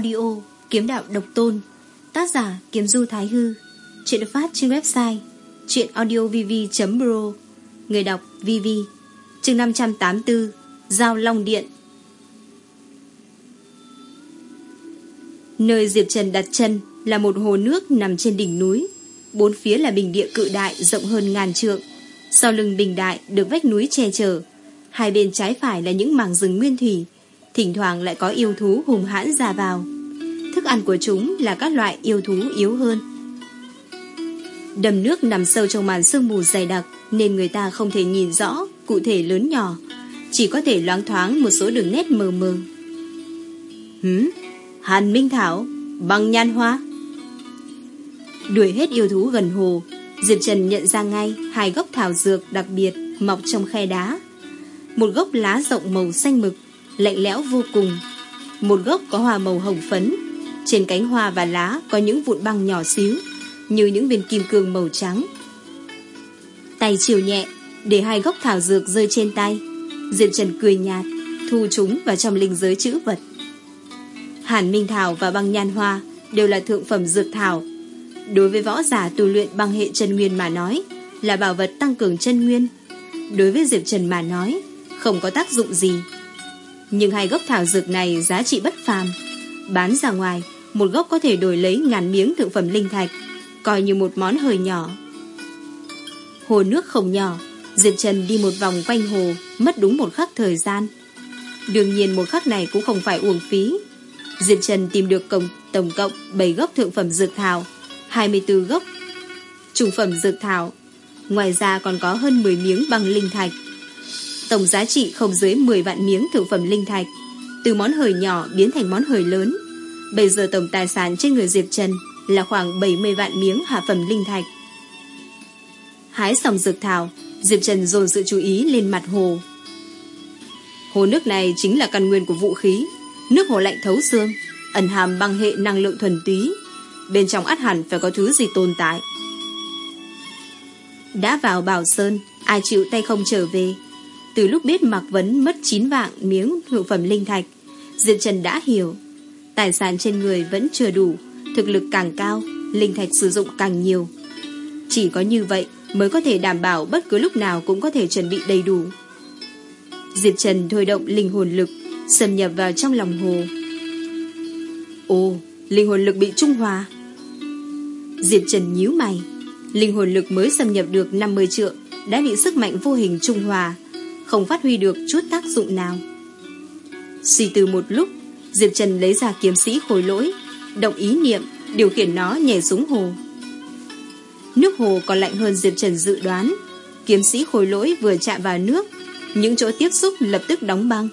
audio Kiếm đạo độc tôn, Tác giả Kiếm Du Thái Hư, Chuyện được phát trên website Chuyện audiovv.pro Người đọc VV chương 584 Giao Long Điện. Nơi Diệp Trần đặt chân là một hồ nước nằm trên đỉnh núi, Bốn phía là bình địa cự đại rộng hơn ngàn trượng. Sau lưng bình đại được vách núi che chở, Hai bên trái phải là những mảng rừng nguyên thủy Thỉnh thoảng lại có yêu thú hùng hãn ra vào. Thức ăn của chúng là các loại yêu thú yếu hơn. Đầm nước nằm sâu trong màn sương mù dày đặc, Nên người ta không thể nhìn rõ, Cụ thể lớn nhỏ. Chỉ có thể loáng thoáng một số đường nét mờ mờ. Hứ Hàn Minh Thảo, Băng nhan hoa. Đuổi hết yêu thú gần hồ, Diệp Trần nhận ra ngay Hai gốc thảo dược đặc biệt Mọc trong khe đá. Một gốc lá rộng màu xanh mực lạnh lẽo vô cùng. Một gốc có hoa màu hồng phấn, trên cánh hoa và lá có những vụn băng nhỏ xíu, như những viên kim cương màu trắng. Tay chiều nhẹ, để hai gốc thảo dược rơi trên tay. Diệp Trần cười nhạt, thu chúng vào trong linh giới chữ vật. Hàn Minh Thảo và băng nhan hoa đều là thượng phẩm dược thảo. Đối với võ giả tu luyện băng hệ chân nguyên mà nói, là bảo vật tăng cường chân nguyên. Đối với Diệp Trần mà nói, không có tác dụng gì. Nhưng hai gốc thảo dược này giá trị bất phàm. Bán ra ngoài, một gốc có thể đổi lấy ngàn miếng thượng phẩm linh thạch, coi như một món hơi nhỏ. Hồ nước không nhỏ, Diệp Trần đi một vòng quanh hồ, mất đúng một khắc thời gian. Đương nhiên một khắc này cũng không phải uổng phí. Diệp Trần tìm được cổng, tổng cộng 7 gốc thượng phẩm dược thảo, 24 gốc trung phẩm dược thảo. Ngoài ra còn có hơn 10 miếng bằng linh thạch tổng giá trị không dưới 10 vạn miếng thượng phẩm linh thạch, từ món hời nhỏ biến thành món hời lớn. Bây giờ tổng tài sản trên người Diệp Trần là khoảng 70 vạn miếng hạ phẩm linh thạch. Hái xong dược thảo, Diệp Trần dồn sự chú ý lên mặt hồ. Hồ nước này chính là căn nguyên của vũ khí, nước hồ lạnh thấu xương, ẩn hàm băng hệ năng lượng thuần túy. Bên trong ắt hẳn phải có thứ gì tồn tại. Đã vào Bảo Sơn, ai chịu tay không trở về, từ lúc biết Mạc Vấn mất 9 vạn miếng thượng phẩm linh thạch, Diệp Trần đã hiểu. Tài sản trên người vẫn chưa đủ, thực lực càng cao, linh thạch sử dụng càng nhiều. Chỉ có như vậy mới có thể đảm bảo bất cứ lúc nào cũng có thể chuẩn bị đầy đủ. Diệp Trần thôi động linh hồn lực, xâm nhập vào trong lòng hồ. Ồ, linh hồn lực bị trung hòa. Diệp Trần nhíu mày, linh hồn lực mới xâm nhập được 50 trượng đã bị sức mạnh vô hình trung hòa, không phát huy được chút tác dụng nào. Suy từ một lúc, Diệp Trần lấy ra kiếm sĩ khối lỗi, động ý niệm, điều khiển nó nhảy xuống hồ. Nước hồ còn lạnh hơn Diệp Trần dự đoán. Kiếm sĩ khối lỗi vừa chạm vào nước, những chỗ tiếp xúc lập tức đóng băng.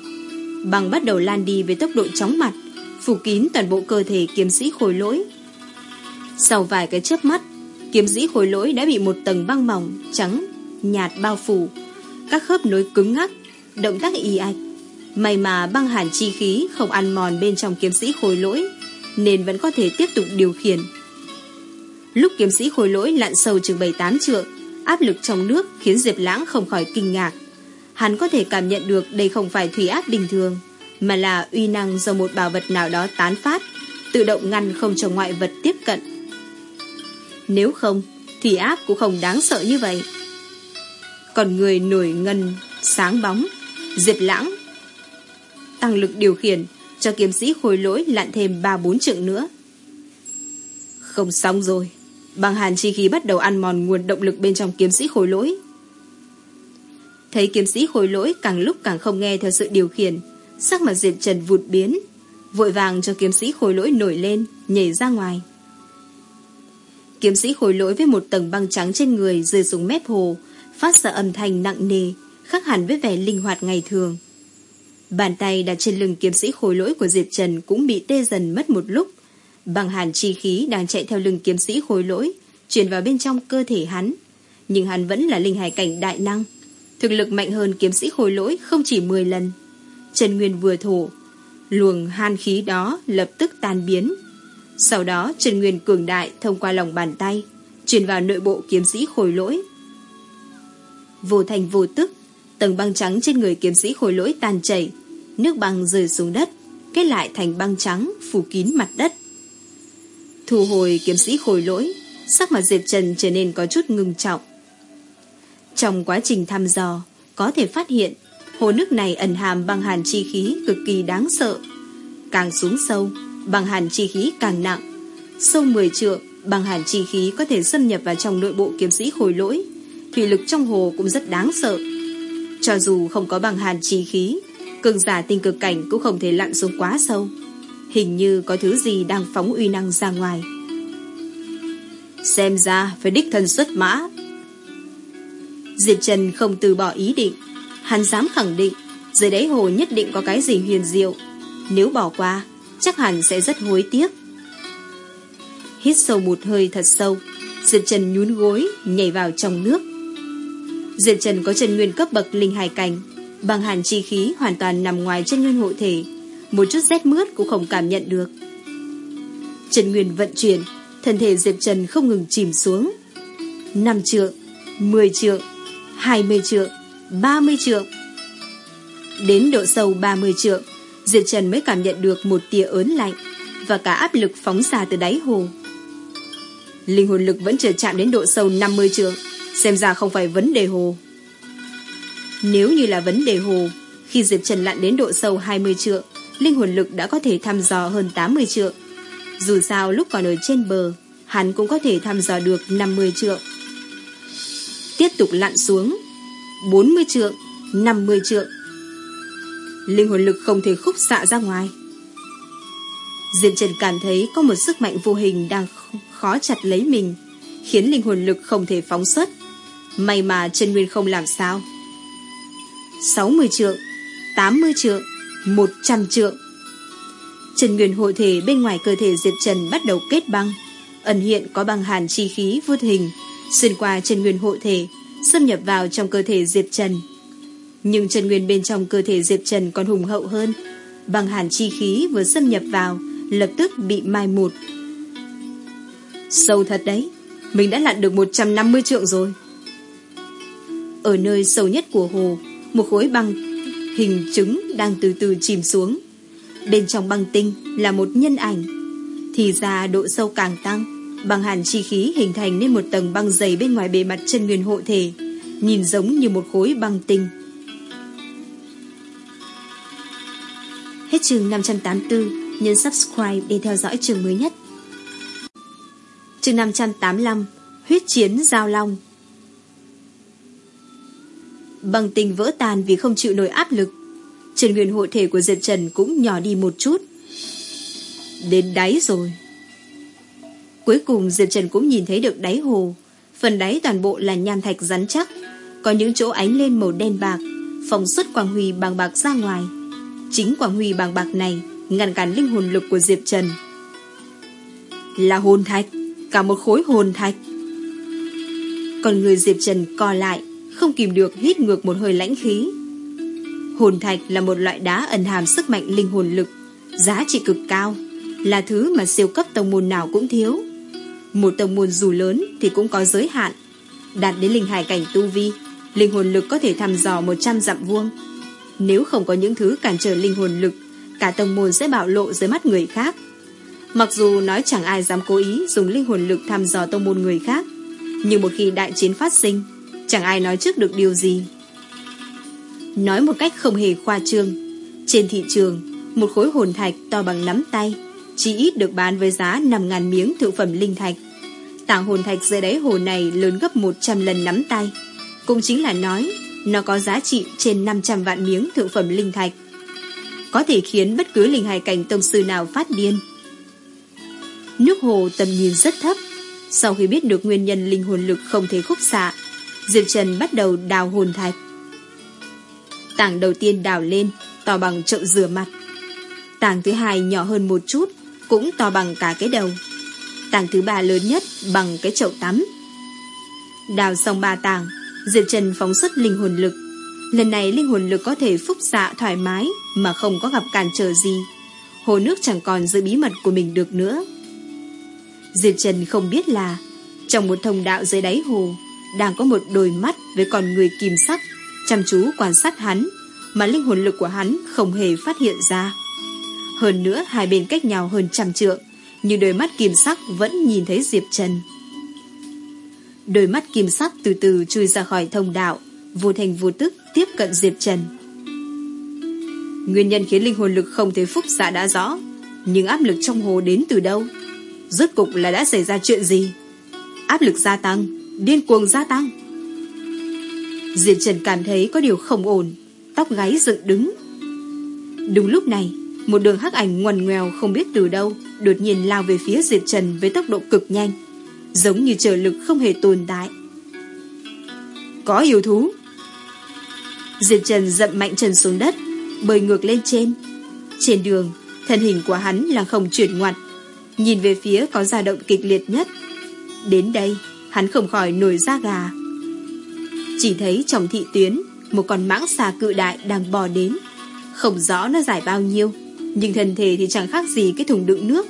Băng bắt đầu lan đi với tốc độ chóng mặt, phủ kín toàn bộ cơ thể kiếm sĩ khối lỗi. Sau vài cái chớp mắt, kiếm sĩ khối lỗi đã bị một tầng băng mỏng, trắng, nhạt bao phủ, các khớp nối cứng ngắc, động tác y ạch. May mà băng hàn chi khí không ăn mòn bên trong kiếm sĩ khối lỗi, nên vẫn có thể tiếp tục điều khiển. Lúc kiếm sĩ khối lỗi lặn sâu chừng 7-8 trượng, áp lực trong nước khiến Diệp Lãng không khỏi kinh ngạc. Hắn có thể cảm nhận được đây không phải thủy áp bình thường, mà là uy năng do một bảo vật nào đó tán phát, tự động ngăn không cho ngoại vật tiếp cận. Nếu không, thủy áp cũng không đáng sợ như vậy còn người nổi ngân, sáng bóng, diệp lãng. Tăng lực điều khiển, cho kiếm sĩ khối lỗi lặn thêm 3-4 trượng nữa. Không xong rồi, băng hàn chi khí bắt đầu ăn mòn nguồn động lực bên trong kiếm sĩ khối lỗi. Thấy kiếm sĩ khối lỗi càng lúc càng không nghe theo sự điều khiển, sắc mặt diệp trần vụt biến, vội vàng cho kiếm sĩ khối lỗi nổi lên, nhảy ra ngoài. Kiếm sĩ khối lỗi với một tầng băng trắng trên người rơi xuống mép hồ, phát ra âm thanh nặng nề, khác hẳn với vẻ linh hoạt ngày thường. Bàn tay đặt trên lưng kiếm sĩ khối lỗi của Diệp Trần cũng bị tê dần mất một lúc. Bằng hàn chi khí đang chạy theo lưng kiếm sĩ khối lỗi, truyền vào bên trong cơ thể hắn. Nhưng hắn vẫn là linh hải cảnh đại năng. Thực lực mạnh hơn kiếm sĩ khối lỗi không chỉ 10 lần. Trần Nguyên vừa thổ, luồng hàn khí đó lập tức tan biến. Sau đó Trần Nguyên cường đại thông qua lòng bàn tay, truyền vào nội bộ kiếm sĩ khối lỗi. Vô thành vô tức, tầng băng trắng trên người kiếm sĩ khối lỗi tan chảy, nước băng rơi xuống đất, kết lại thành băng trắng phủ kín mặt đất. Thu hồi kiếm sĩ khôi lỗi, sắc mặt Diệp Trần trở nên có chút ngưng trọng. Trong quá trình thăm dò, có thể phát hiện hồ nước này ẩn hàm băng hàn chi khí cực kỳ đáng sợ. Càng xuống sâu, băng hàn chi khí càng nặng. Sâu 10 trượng, băng hàn chi khí có thể xâm nhập vào trong nội bộ kiếm sĩ khôi lỗi. Thủy lực trong hồ cũng rất đáng sợ. Cho dù không có bằng hàn chi khí, cường giả tinh cực cảnh cũng không thể lặn xuống quá sâu. Hình như có thứ gì đang phóng uy năng ra ngoài. Xem ra phải đích thân xuất mã. Diệp Trần không từ bỏ ý định. Hắn dám khẳng định dưới đáy hồ nhất định có cái gì huyền diệu. Nếu bỏ qua, chắc hẳn sẽ rất hối tiếc. Hít sâu một hơi thật sâu, Diệp Trần nhún gối, nhảy vào trong nước. Diệp Trần có chân nguyên cấp bậc linh hài cảnh, bằng hàn chi khí hoàn toàn nằm ngoài chân nguyên hộ thể, một chút rét mướt cũng không cảm nhận được. Chân nguyên vận chuyển, thân thể Diệp Trần không ngừng chìm xuống. 5 trượng, 10 trượng, 20 trượng, 30 trượng. Đến độ sâu 30 trượng, Diệp Trần mới cảm nhận được một tia ớn lạnh và cả áp lực phóng xa từ đáy hồ. Linh hồn lực vẫn chưa chạm đến độ sâu 50 trượng, xem ra không phải vấn đề hồ. Nếu như là vấn đề hồ, khi Diệp Trần lặn đến độ sâu 20 trượng, linh hồn lực đã có thể thăm dò hơn 80 trượng. Dù sao lúc còn ở trên bờ, hắn cũng có thể thăm dò được 50 trượng. Tiếp tục lặn xuống, 40 trượng, 50 trượng. Linh hồn lực không thể khúc xạ ra ngoài. Diệp Trần cảm thấy có một sức mạnh vô hình đang khó chặt lấy mình, khiến linh hồn lực không thể phóng xuất. May mà chân nguyên không làm sao. 60 trượng, 80 trượng, 100 trượng. Trần Nguyên hộ thể bên ngoài cơ thể Diệp Trần bắt đầu kết băng. Ẩn hiện có băng hàn chi khí vút hình, xuyên qua Trần Nguyên hộ thể, xâm nhập vào trong cơ thể Diệp Trần. Nhưng Trần Nguyên bên trong cơ thể Diệp Trần còn hùng hậu hơn. Băng hàn chi khí vừa xâm nhập vào, lập tức bị mai một. Sâu thật đấy, mình đã lặn được 150 trượng rồi. Ở nơi sâu nhất của hồ, một khối băng hình trứng đang từ từ chìm xuống. Bên trong băng tinh là một nhân ảnh. Thì ra độ sâu càng tăng, băng hàn chi khí hình thành nên một tầng băng dày bên ngoài bề mặt chân nguyên hộ thể, nhìn giống như một khối băng tinh. Hết chương 584, nhấn subscribe để theo dõi chương mới nhất. Chương 585, huyết chiến giao long bằng tình vỡ tan vì không chịu nổi áp lực. Trần nguyên hộ thể của Diệp Trần cũng nhỏ đi một chút. Đến đáy rồi. Cuối cùng Diệp Trần cũng nhìn thấy được đáy hồ. Phần đáy toàn bộ là nham thạch rắn chắc. Có những chỗ ánh lên màu đen bạc, phóng xuất quang huy bằng bạc ra ngoài. Chính quang huy bằng bạc này ngăn cản linh hồn lực của Diệp Trần. Là hồn thạch, cả một khối hồn thạch. Còn người Diệp Trần co lại, không kìm được hít ngược một hơi lãnh khí. Hồn thạch là một loại đá ẩn hàm sức mạnh linh hồn lực, giá trị cực cao, là thứ mà siêu cấp tông môn nào cũng thiếu. Một tông môn dù lớn thì cũng có giới hạn, đạt đến linh hải cảnh tu vi, linh hồn lực có thể thăm dò 100 dặm vuông. Nếu không có những thứ cản trở linh hồn lực, cả tông môn sẽ bạo lộ dưới mắt người khác. Mặc dù nói chẳng ai dám cố ý dùng linh hồn lực thăm dò tông môn người khác, nhưng một khi đại chiến phát sinh, chẳng ai nói trước được điều gì. Nói một cách không hề khoa trương, trên thị trường, một khối hồn thạch to bằng nắm tay, chỉ ít được bán với giá 5.000 miếng thượng phẩm linh thạch. Tảng hồn thạch dưới đáy hồ này lớn gấp 100 lần nắm tay, cũng chính là nói nó có giá trị trên 500 vạn miếng thượng phẩm linh thạch. Có thể khiến bất cứ linh hài cảnh tông sư nào phát điên. Nước hồ tầm nhìn rất thấp, sau khi biết được nguyên nhân linh hồn lực không thể khúc xạ, Diệp Trần bắt đầu đào hồn thạch. Tảng đầu tiên đào lên, to bằng chậu rửa mặt. Tảng thứ hai nhỏ hơn một chút, cũng to bằng cả cái đầu. Tảng thứ ba lớn nhất bằng cái chậu tắm. Đào xong ba tảng, Diệp Trần phóng xuất linh hồn lực. Lần này linh hồn lực có thể phúc xạ thoải mái mà không có gặp cản trở gì. Hồ nước chẳng còn giữ bí mật của mình được nữa. Diệp Trần không biết là trong một thông đạo dưới đáy hồ đang có một đôi mắt với con người kim sắc chăm chú quan sát hắn mà linh hồn lực của hắn không hề phát hiện ra. Hơn nữa hai bên cách nhau hơn trăm trượng, nhưng đôi mắt kim sắc vẫn nhìn thấy Diệp Trần. Đôi mắt kim sắc từ từ chui ra khỏi thông đạo, vô thành vô tức tiếp cận Diệp Trần. Nguyên nhân khiến linh hồn lực không thể phúc xạ đã rõ, nhưng áp lực trong hồ đến từ đâu? Rốt cục là đã xảy ra chuyện gì? Áp lực gia tăng, điên cuồng gia tăng. Diệp Trần cảm thấy có điều không ổn, tóc gáy dựng đứng. Đúng lúc này, một đường hắc ảnh ngoằn ngoèo không biết từ đâu, đột nhiên lao về phía Diệp Trần với tốc độ cực nhanh, giống như trở lực không hề tồn tại. Có yêu thú. Diệp Trần dậm mạnh chân xuống đất, bơi ngược lên trên. Trên đường, thân hình của hắn là không chuyển ngoặt, nhìn về phía có dao động kịch liệt nhất. Đến đây, hắn không khỏi nổi da gà. Chỉ thấy trong thị tuyến, một con mãng xà cự đại đang bò đến. Không rõ nó dài bao nhiêu, nhưng thân thể thì chẳng khác gì cái thùng đựng nước.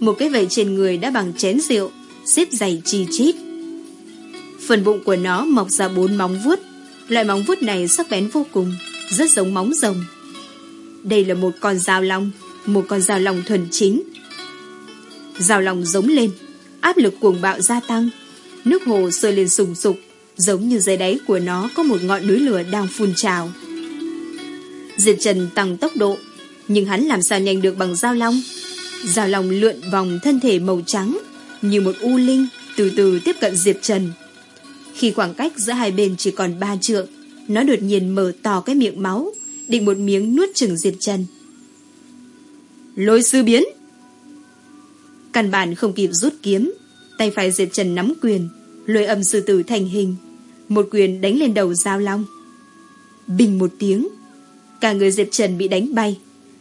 Một cái vẩy trên người đã bằng chén rượu, xếp dày chi chít. Phần bụng của nó mọc ra bốn móng vuốt. Loại móng vuốt này sắc bén vô cùng, rất giống móng rồng. Đây là một con dao long, một con dao long thuần chính. Dao long giống lên, áp lực cuồng bạo gia tăng. Nước hồ sôi lên sùng sục, giống như dưới đáy của nó có một ngọn núi lửa đang phun trào. Diệp Trần tăng tốc độ, nhưng hắn làm sao nhanh được bằng dao long. Dao long lượn vòng thân thể màu trắng, như một u linh, từ từ tiếp cận Diệp Trần. Khi khoảng cách giữa hai bên chỉ còn ba trượng, nó đột nhiên mở to cái miệng máu, định một miếng nuốt chừng Diệp Trần. Lôi sư biến! Căn bản không kịp rút kiếm, tay phải Diệp Trần nắm quyền, lôi âm sư tử thành hình, một quyền đánh lên đầu Giao Long. Bình một tiếng, cả người Diệp Trần bị đánh bay,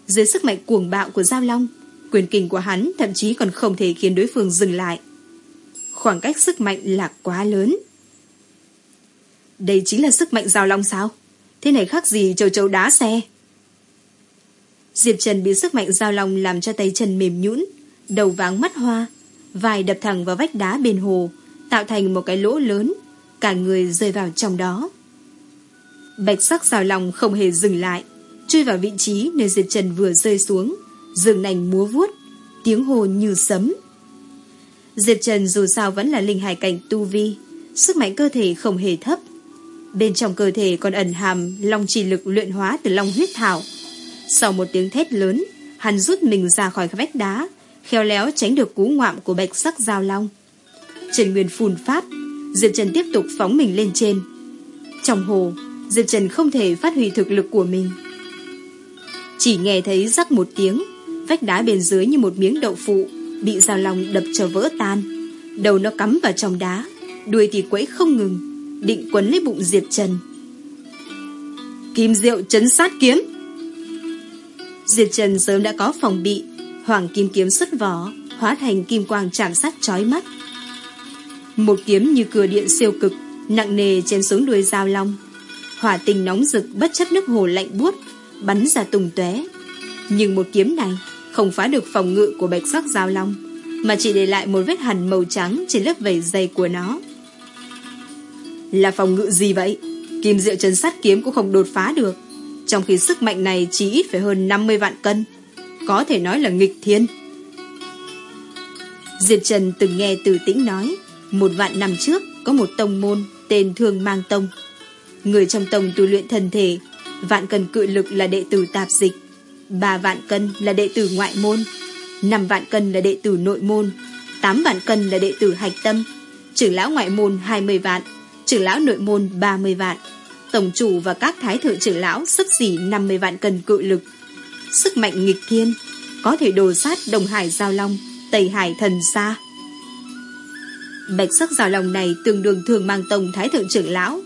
dưới sức mạnh cuồng bạo của Giao Long, quyền kình của hắn thậm chí còn không thể khiến đối phương dừng lại. Khoảng cách sức mạnh là quá lớn. Đây chính là sức mạnh Giao Long sao? Thế này khác gì châu châu đá xe? Diệp Trần bị sức mạnh Giao Long làm cho tay trần mềm nhũn, đầu váng mắt hoa, vài đập thẳng vào vách đá bên hồ, tạo thành một cái lỗ lớn, cả người rơi vào trong đó. Bạch sắc rào lòng không hề dừng lại, chui vào vị trí nơi Diệp Trần vừa rơi xuống, dường nành múa vuốt, tiếng hồ như sấm. Diệp Trần dù sao vẫn là linh hải cảnh tu vi, sức mạnh cơ thể không hề thấp. Bên trong cơ thể còn ẩn hàm long trì lực luyện hóa từ long huyết thảo. Sau một tiếng thét lớn, hắn rút mình ra khỏi vách đá, khéo léo tránh được cú ngoạm của bạch sắc giao long. Trần Nguyên phun phát, Diệp Trần tiếp tục phóng mình lên trên. Trong hồ, Diệp Trần không thể phát huy thực lực của mình. Chỉ nghe thấy rắc một tiếng, vách đá bên dưới như một miếng đậu phụ, bị giao long đập cho vỡ tan. Đầu nó cắm vào trong đá, đuôi thì quẫy không ngừng, định quấn lấy bụng Diệp Trần. Kim diệu chấn sát kiếm Diệp Trần sớm đã có phòng bị, hoàng kim kiếm xuất vỏ, hóa thành kim quang chạm sát chói mắt. Một kiếm như cửa điện siêu cực, nặng nề chém xuống đuôi dao long. Hỏa tình nóng rực bất chấp nước hồ lạnh buốt, bắn ra tùng tóe. Nhưng một kiếm này không phá được phòng ngự của bạch sắc dao long, mà chỉ để lại một vết hằn màu trắng trên lớp vảy dày của nó. Là phòng ngự gì vậy? Kim diệu chân sát kiếm cũng không đột phá được, trong khi sức mạnh này chỉ ít phải hơn 50 vạn cân. Có thể nói là nghịch thiên. Diệp Trần từng nghe từ tĩnh nói, một vạn năm trước có một tông môn tên Thương Mang Tông. Người trong tông tu luyện thần thể, vạn cân cự lực là đệ tử tạp dịch, ba vạn cân là đệ tử ngoại môn, năm vạn cân là đệ tử nội môn, tám vạn cân là đệ tử hạch tâm, trưởng lão ngoại môn 20 vạn, trưởng lão nội môn 30 vạn, tổng chủ và các thái thượng trưởng lão sấp xỉ 50 vạn cân cự lực. Sức mạnh nghịch thiên, có thể đồ sát Đồng Hải Giao Long, Tây Hải Thần xa Bạch sắc giao long này tương đương thường mang tông thái thượng trưởng lão.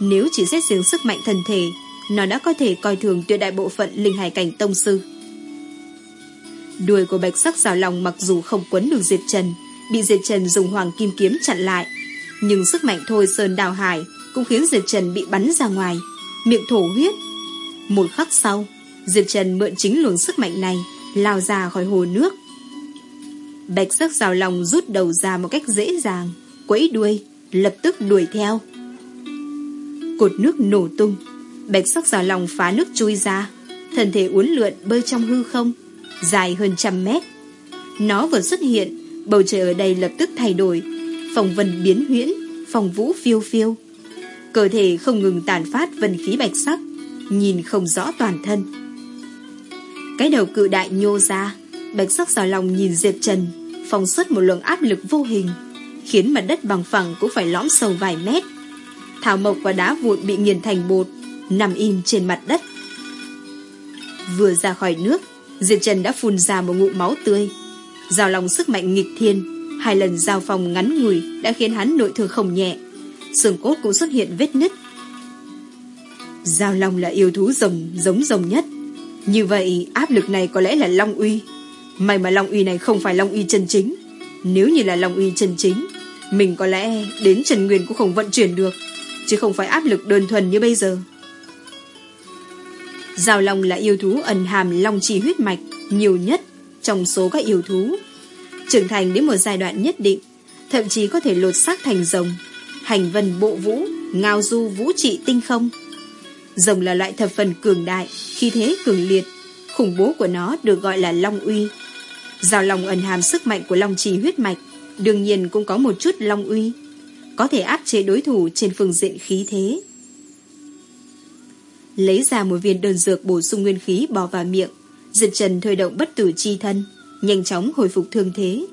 Nếu chỉ xét riêng sức mạnh thần thể, nó đã có thể coi thường tuyệt đại bộ phận linh hải cảnh tông sư. Đuôi của bạch sắc giao long mặc dù không quấn được Diệp Trần, bị Diệp Trần dùng hoàng kim kiếm chặn lại. Nhưng sức mạnh thôi sơn đào hải cũng khiến Diệp Trần bị bắn ra ngoài, miệng thổ huyết. Một khắc sau, Diệp Trần mượn chính luồng sức mạnh này, lao ra khỏi hồ nước. Bạch sắc rào lòng rút đầu ra một cách dễ dàng, quẫy đuôi, lập tức đuổi theo. Cột nước nổ tung, bạch sắc rào lòng phá nước chui ra, thân thể uốn lượn bơi trong hư không, dài hơn trăm mét. Nó vừa xuất hiện, bầu trời ở đây lập tức thay đổi, phòng vân biến huyễn, phòng vũ phiêu phiêu. Cơ thể không ngừng tàn phát vân khí bạch sắc, nhìn không rõ toàn thân. Cái đầu cự đại nhô ra, bạch sắc xào lòng nhìn Diệp Trần, phóng xuất một lượng áp lực vô hình, khiến mặt đất bằng phẳng cũng phải lõm sâu vài mét. Thảo mộc và đá vụn bị nghiền thành bột, nằm im trên mặt đất. Vừa ra khỏi nước, Diệp Trần đã phun ra một ngụm máu tươi. Giao lòng sức mạnh nghịch thiên, hai lần giao phòng ngắn ngủi đã khiến hắn nội thương không nhẹ. Xương cốt cũng xuất hiện vết nứt. Giao long là yêu thú rồng giống rồng nhất. Như vậy áp lực này có lẽ là long uy. May mà long uy này không phải long uy chân chính. Nếu như là long uy chân chính, mình có lẽ đến Trần Nguyên cũng không vận chuyển được, chứ không phải áp lực đơn thuần như bây giờ. Giao long là yêu thú ẩn hàm long trì huyết mạch nhiều nhất trong số các yêu thú. Trưởng thành đến một giai đoạn nhất định, thậm chí có thể lột xác thành rồng, hành vân bộ vũ, ngao du vũ trị tinh không. Rồng là loại thập phần cường đại, khi thế cường liệt, khủng bố của nó được gọi là long uy. Giao lòng ẩn hàm sức mạnh của long trì huyết mạch, đương nhiên cũng có một chút long uy, có thể áp chế đối thủ trên phương diện khí thế. Lấy ra một viên đơn dược bổ sung nguyên khí bỏ vào miệng, Diệp Trần thôi động bất tử chi thân, nhanh chóng hồi phục thương thế.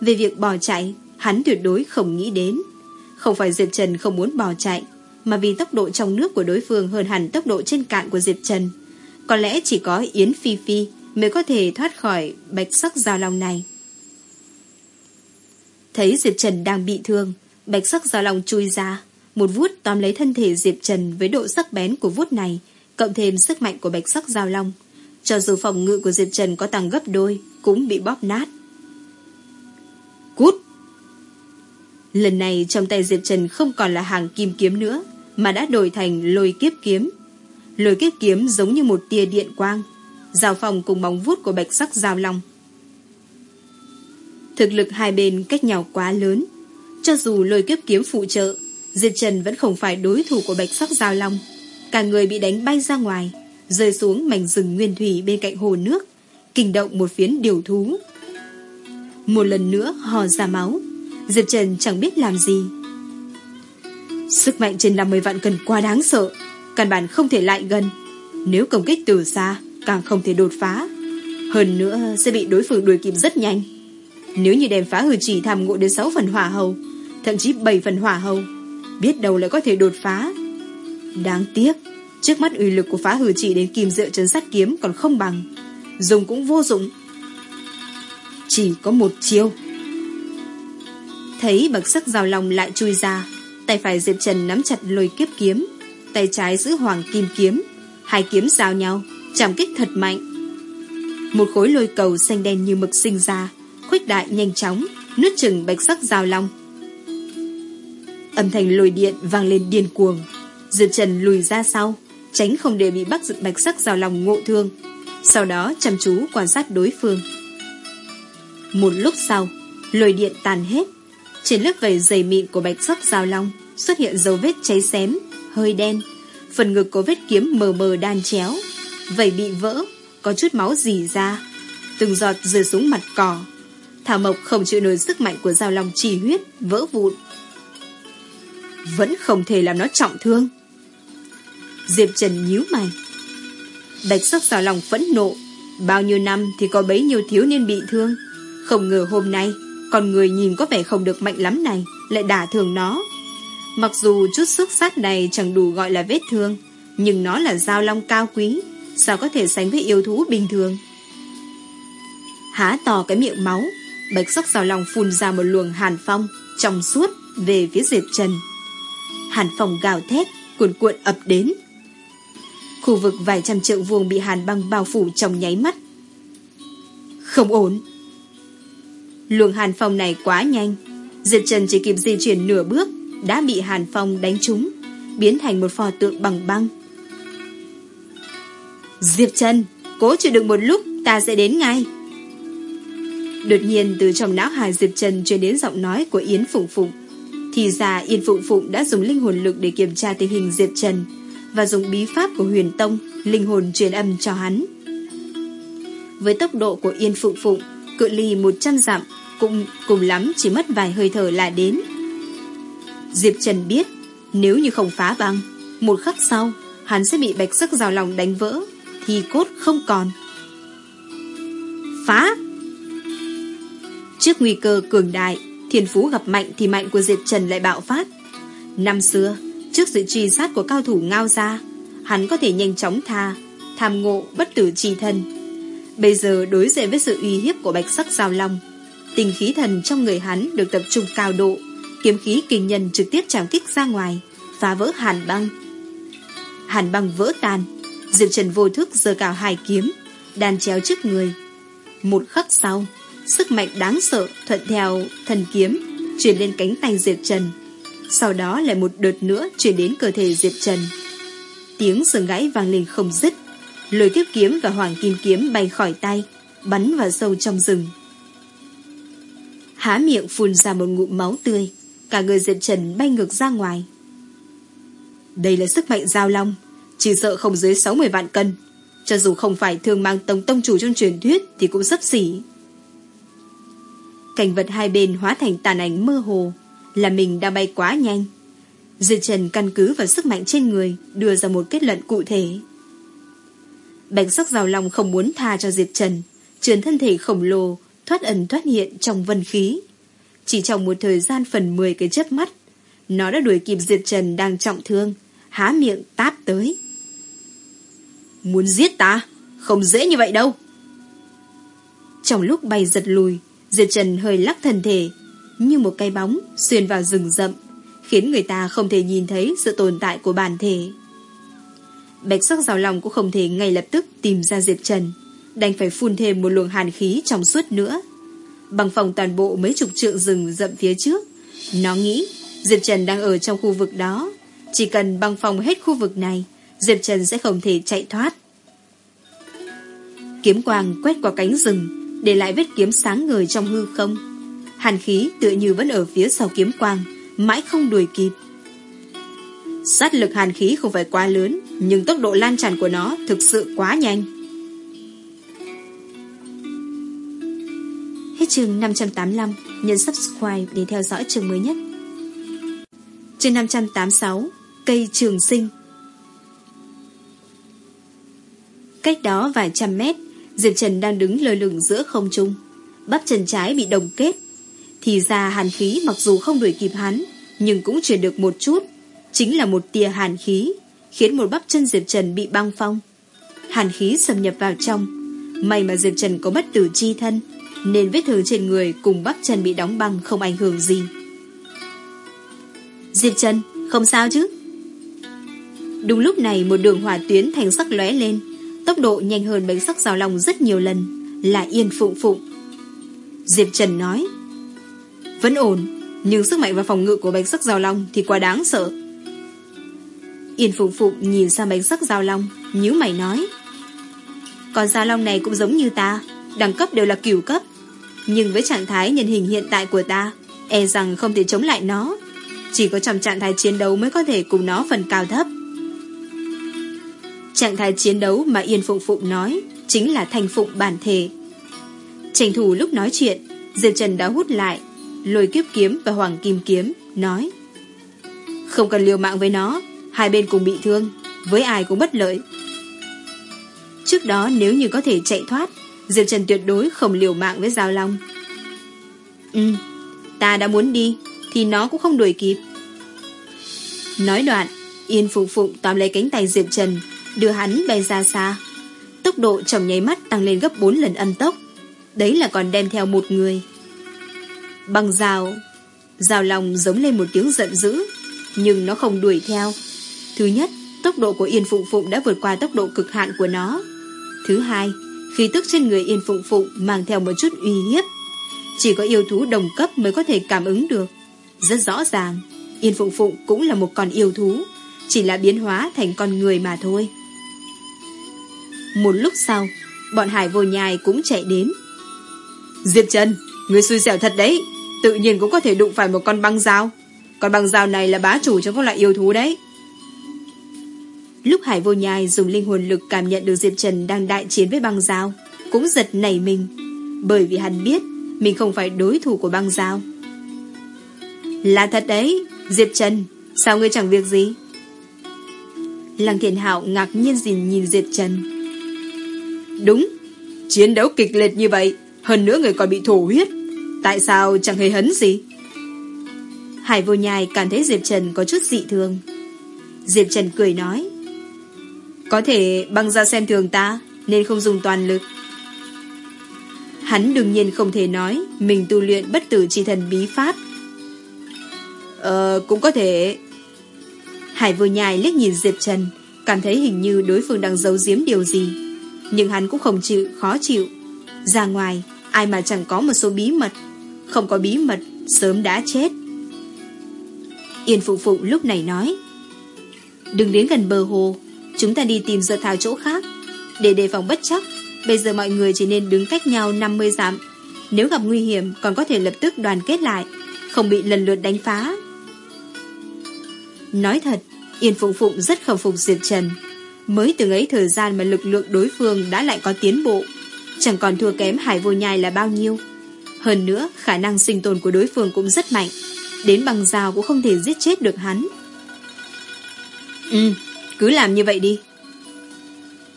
Về việc bỏ chạy, hắn tuyệt đối không nghĩ đến. Không phải Diệp Trần không muốn bỏ chạy, mà vì tốc độ trong nước của đối phương hơn hẳn tốc độ trên cạn của Diệp Trần. Có lẽ chỉ có Yến Phi Phi mới có thể thoát khỏi bạch sắc giao long này. Thấy Diệp Trần đang bị thương, bạch sắc giao long chui ra, một vuốt tóm lấy thân thể Diệp Trần với độ sắc bén của vuốt này, cộng thêm sức mạnh của bạch sắc giao long. Cho dù phòng ngự của Diệp Trần có tăng gấp đôi, cũng bị bóp nát. Cút! Lần này trong tay Diệp Trần không còn là hàng kim kiếm nữa, mà đã đổi thành lôi kiếp kiếm. Lôi kiếp kiếm giống như một tia điện quang, giao phòng cùng bóng vuốt của bạch sắc giao long. Thực lực hai bên cách nhau quá lớn, cho dù lôi kiếp kiếm phụ trợ, Diệp Trần vẫn không phải đối thủ của bạch sắc giao long. Cả người bị đánh bay ra ngoài, rơi xuống mảnh rừng nguyên thủy bên cạnh hồ nước, kinh động một phiến điều thú. Một lần nữa hò ra máu, Diệp Trần chẳng biết làm gì. Sức mạnh trên 50 vạn cân quá đáng sợ, căn bản không thể lại gần. Nếu công kích từ xa, càng không thể đột phá. Hơn nữa sẽ bị đối phương đuổi kịp rất nhanh. Nếu như đem phá hư chỉ tham ngộ đến 6 phần hỏa hầu, thậm chí 7 phần hỏa hầu, biết đâu lại có thể đột phá. Đáng tiếc, trước mắt uy lực của phá hư chỉ đến kim dựa chấn sát kiếm còn không bằng. Dùng cũng vô dụng. Chỉ có một chiêu. Thấy bậc sắc rào lòng lại chui ra, tay phải Diệp Trần nắm chặt lôi kiếp kiếm, tay trái giữ hoàng kim kiếm, hai kiếm giao nhau, chạm kích thật mạnh. Một khối lôi cầu xanh đen như mực sinh ra, khuếch đại nhanh chóng, nuốt chừng bạch sắc rào long. Âm thanh lôi điện vang lên điên cuồng, Diệp Trần lùi ra sau, tránh không để bị bắt dựng bạch sắc rào long ngộ thương, sau đó chăm chú quan sát đối phương. Một lúc sau, lôi điện tàn hết, trên lớp vầy dày mịn của bạch sắc giao long xuất hiện dấu vết cháy xém, hơi đen, phần ngực có vết kiếm mờ mờ đan chéo, vầy bị vỡ, có chút máu dì ra, từng giọt rơi xuống mặt cỏ. Thảo Mộc không chịu nổi sức mạnh của dao long trì huyết, vỡ vụn. Vẫn không thể làm nó trọng thương. Diệp Trần nhíu mày. Bạch sắc dao long phẫn nộ, bao nhiêu năm thì có bấy nhiêu thiếu niên bị thương. Không ngờ hôm nay, con người nhìn có vẻ không được mạnh lắm này, lại đả thường nó. Mặc dù chút sức sát này chẳng đủ gọi là vết thương, nhưng nó là dao long cao quý, sao có thể sánh với yêu thú bình thường. Há to cái miệng máu, bạch sắc dao long phun ra một luồng hàn phong, trong suốt, về phía Diệp Trần. Hàn phong gào thét, cuộn cuộn ập đến. Khu vực vài trăm triệu vuông bị hàn băng bao phủ trong nháy mắt. Không ổn. Luồng hàn phong này quá nhanh, Diệp Trần chỉ kịp di chuyển nửa bước, đã bị hàn phong đánh trúng, biến thành một pho tượng bằng băng. Diệp Trần, cố chịu đựng một lúc, ta sẽ đến ngay. Đột nhiên từ trong não hài Diệp Trần truyền đến giọng nói của Yến Phụng Phụng. Thì ra Yến Phụng Phụng đã dùng linh hồn lực để kiểm tra tình hình Diệp Trần và dùng bí pháp của huyền tông, linh hồn truyền âm cho hắn. Với tốc độ của Yên Phụng Phụng, cự ly 100 dặm, cũng cùng lắm chỉ mất vài hơi thở là đến. Diệp Trần biết, nếu như không phá băng, một khắc sau, hắn sẽ bị bạch sắc rào lòng đánh vỡ, thì cốt không còn. Phá! Trước nguy cơ cường đại, thiền phú gặp mạnh thì mạnh của Diệp Trần lại bạo phát. Năm xưa, trước sự truy sát của cao thủ ngao ra, hắn có thể nhanh chóng tha, tham ngộ bất tử trì thân. Bây giờ đối diện với sự uy hiếp của bạch sắc giao long, tình khí thần trong người hắn được tập trung cao độ, kiếm khí kinh nhân trực tiếp trào kích ra ngoài, phá vỡ hàn băng. Hàn băng vỡ tan, Diệp Trần vô thức giơ cao hai kiếm, đàn chéo trước người. Một khắc sau, sức mạnh đáng sợ thuận theo thần kiếm chuyển lên cánh tay Diệp Trần. Sau đó lại một đợt nữa chuyển đến cơ thể Diệp Trần. Tiếng sừng gãy vang lên không dứt, lôi kiếp kiếm và hoàng kim kiếm bay khỏi tay, bắn vào sâu trong rừng. Há miệng phun ra một ngụm máu tươi, cả người Diệp Trần bay ngược ra ngoài. Đây là sức mạnh giao long, chỉ sợ không dưới 60 vạn cân. Cho dù không phải thường mang tông tông chủ trong truyền thuyết thì cũng sấp xỉ. Cảnh vật hai bên hóa thành tàn ảnh mơ hồ, là mình đang bay quá nhanh. Diệp Trần căn cứ vào sức mạnh trên người đưa ra một kết luận cụ thể. Bạch sắc rào lòng không muốn tha cho Diệp Trần, truyền thân thể khổng lồ, thoát ẩn thoát hiện trong vân khí. Chỉ trong một thời gian phần 10 cái chớp mắt, nó đã đuổi kịp Diệp Trần đang trọng thương, há miệng táp tới. Muốn giết ta? Không dễ như vậy đâu. Trong lúc bay giật lùi, Diệp Trần hơi lắc thân thể, như một cái bóng xuyên vào rừng rậm, khiến người ta không thể nhìn thấy sự tồn tại của bản thể. Bạch sắc rào lòng cũng không thể ngay lập tức tìm ra Diệp Trần, đành phải phun thêm một luồng hàn khí trong suốt nữa. Bằng phòng toàn bộ mấy chục trượng rừng rậm phía trước, nó nghĩ Diệp Trần đang ở trong khu vực đó, chỉ cần băng phòng hết khu vực này, Diệp Trần sẽ không thể chạy thoát. Kiếm quang quét qua cánh rừng, để lại vết kiếm sáng ngời trong hư không. Hàn khí tựa như vẫn ở phía sau kiếm quang, mãi không đuổi kịp. Sát lực hàn khí không phải quá lớn, nhưng tốc độ lan tràn của nó thực sự quá nhanh. Hết chương 585, nhấn subscribe để theo dõi chương mới nhất. Chương 586, cây trường sinh. Cách đó vài trăm mét, Diệp Trần đang đứng lơ lửng giữa không trung. Bắp chân trái bị đồng kết. Thì ra hàn khí mặc dù không đuổi kịp hắn, nhưng cũng chuyển được một chút. Chính là một tia hàn khí, khiến một bắp chân Diệp Trần bị băng phong. Hàn khí xâm nhập vào trong. May mà Diệp Trần có bất tử chi thân, nên vết thương trên người cùng bắp chân bị đóng băng không ảnh hưởng gì. Diệp Trần, không sao chứ? Đúng lúc này một đường hỏa tuyến thành sắc lóe lên, tốc độ nhanh hơn bánh sắc rào lòng rất nhiều lần, là Yên Phụng Phụng. Diệp Trần nói, Vẫn ổn, nhưng sức mạnh và phòng ngự của bánh sắc rào long thì quá đáng sợ. Yên Phụng Phụng nhìn sang bánh sắc rào long, nhíu mày nói, Con rào long này cũng giống như ta, đẳng cấp đều là cửu cấp, nhưng với trạng thái nhân hình hiện tại của ta, e rằng không thể chống lại nó. Chỉ có trong trạng thái chiến đấu mới có thể cùng nó phần cao thấp. Trạng thái chiến đấu mà Yên Phụng Phụng nói chính là thành phụng bản thể. Tranh thủ lúc nói chuyện, Diệp Trần đã hút lại, lôi kiếp kiếm và hoàng kim kiếm, nói Không cần liều mạng với nó, hai bên cùng bị thương, với ai cũng bất lợi. Trước đó nếu như có thể chạy thoát, Diệp Trần tuyệt đối không liều mạng với Giao Long. Ừ, ta đã muốn đi, thì nó cũng không đuổi kịp. Nói đoạn, Yên Phụng Phụng tóm lấy cánh tay Diệp Trần, đưa hắn bay ra xa. Tốc độ trong nháy mắt tăng lên gấp 4 lần âm tốc. Đấy là còn đem theo một người. Bằng rào, rào lòng giống lên một tiếng giận dữ, nhưng nó không đuổi theo. Thứ nhất, tốc độ của Yên Phụng Phụng đã vượt qua tốc độ cực hạn của nó. Thứ hai, khí tức trên người Yên Phụng Phụng mang theo một chút uy hiếp. Chỉ có yêu thú đồng cấp mới có thể cảm ứng được. Rất rõ ràng, Yên Phụng Phụng cũng là một con yêu thú, chỉ là biến hóa thành con người mà thôi. Một lúc sau, bọn Hải vô nhai cũng chạy đến. Diệp Trần, người xui xẻo thật đấy, tự nhiên cũng có thể đụng phải một con băng dao. Con băng dao này là bá chủ trong các loại yêu thú đấy. Lúc Hải vô nhai dùng linh hồn lực cảm nhận được Diệp Trần đang đại chiến với băng dao, cũng giật nảy mình, bởi vì hắn biết mình không phải đối thủ của băng giao. Là thật đấy, Diệp Trần, sao ngươi chẳng việc gì? Lăng Thiền Hạo ngạc nhiên nhìn nhìn Diệp Trần. Đúng, chiến đấu kịch liệt như vậy, hơn nữa người còn bị thổ huyết. Tại sao chẳng hề hấn gì? Hải vô nhai cảm thấy Diệp Trần có chút dị thường. Diệp Trần cười nói. Có thể băng ra xem thường ta, nên không dùng toàn lực. Hắn đương nhiên không thể nói mình tu luyện bất tử chi thần bí pháp. Ờ, cũng có thể. Hải vừa nhai liếc nhìn Diệp Trần, cảm thấy hình như đối phương đang giấu giếm điều gì. Nhưng hắn cũng không chịu, khó chịu. Ra ngoài, ai mà chẳng có một số bí mật. Không có bí mật, sớm đã chết. Yên Phụ Phụ lúc này nói Đừng đến gần bờ hồ Chúng ta đi tìm dơ thảo chỗ khác. Để đề phòng bất chắc, Bây giờ mọi người chỉ nên đứng cách nhau 50 dặm. Nếu gặp nguy hiểm, còn có thể lập tức đoàn kết lại, Không bị lần lượt đánh phá. Nói thật, Yên Phụng Phụng rất khẩu phục Diệp Trần. Mới từng ấy thời gian mà lực lượng đối phương đã lại có tiến bộ, Chẳng còn thua kém hải vô nhai là bao nhiêu. Hơn nữa, khả năng sinh tồn của đối phương cũng rất mạnh, Đến bằng rào cũng không thể giết chết được hắn. Ừ cứ làm như vậy đi.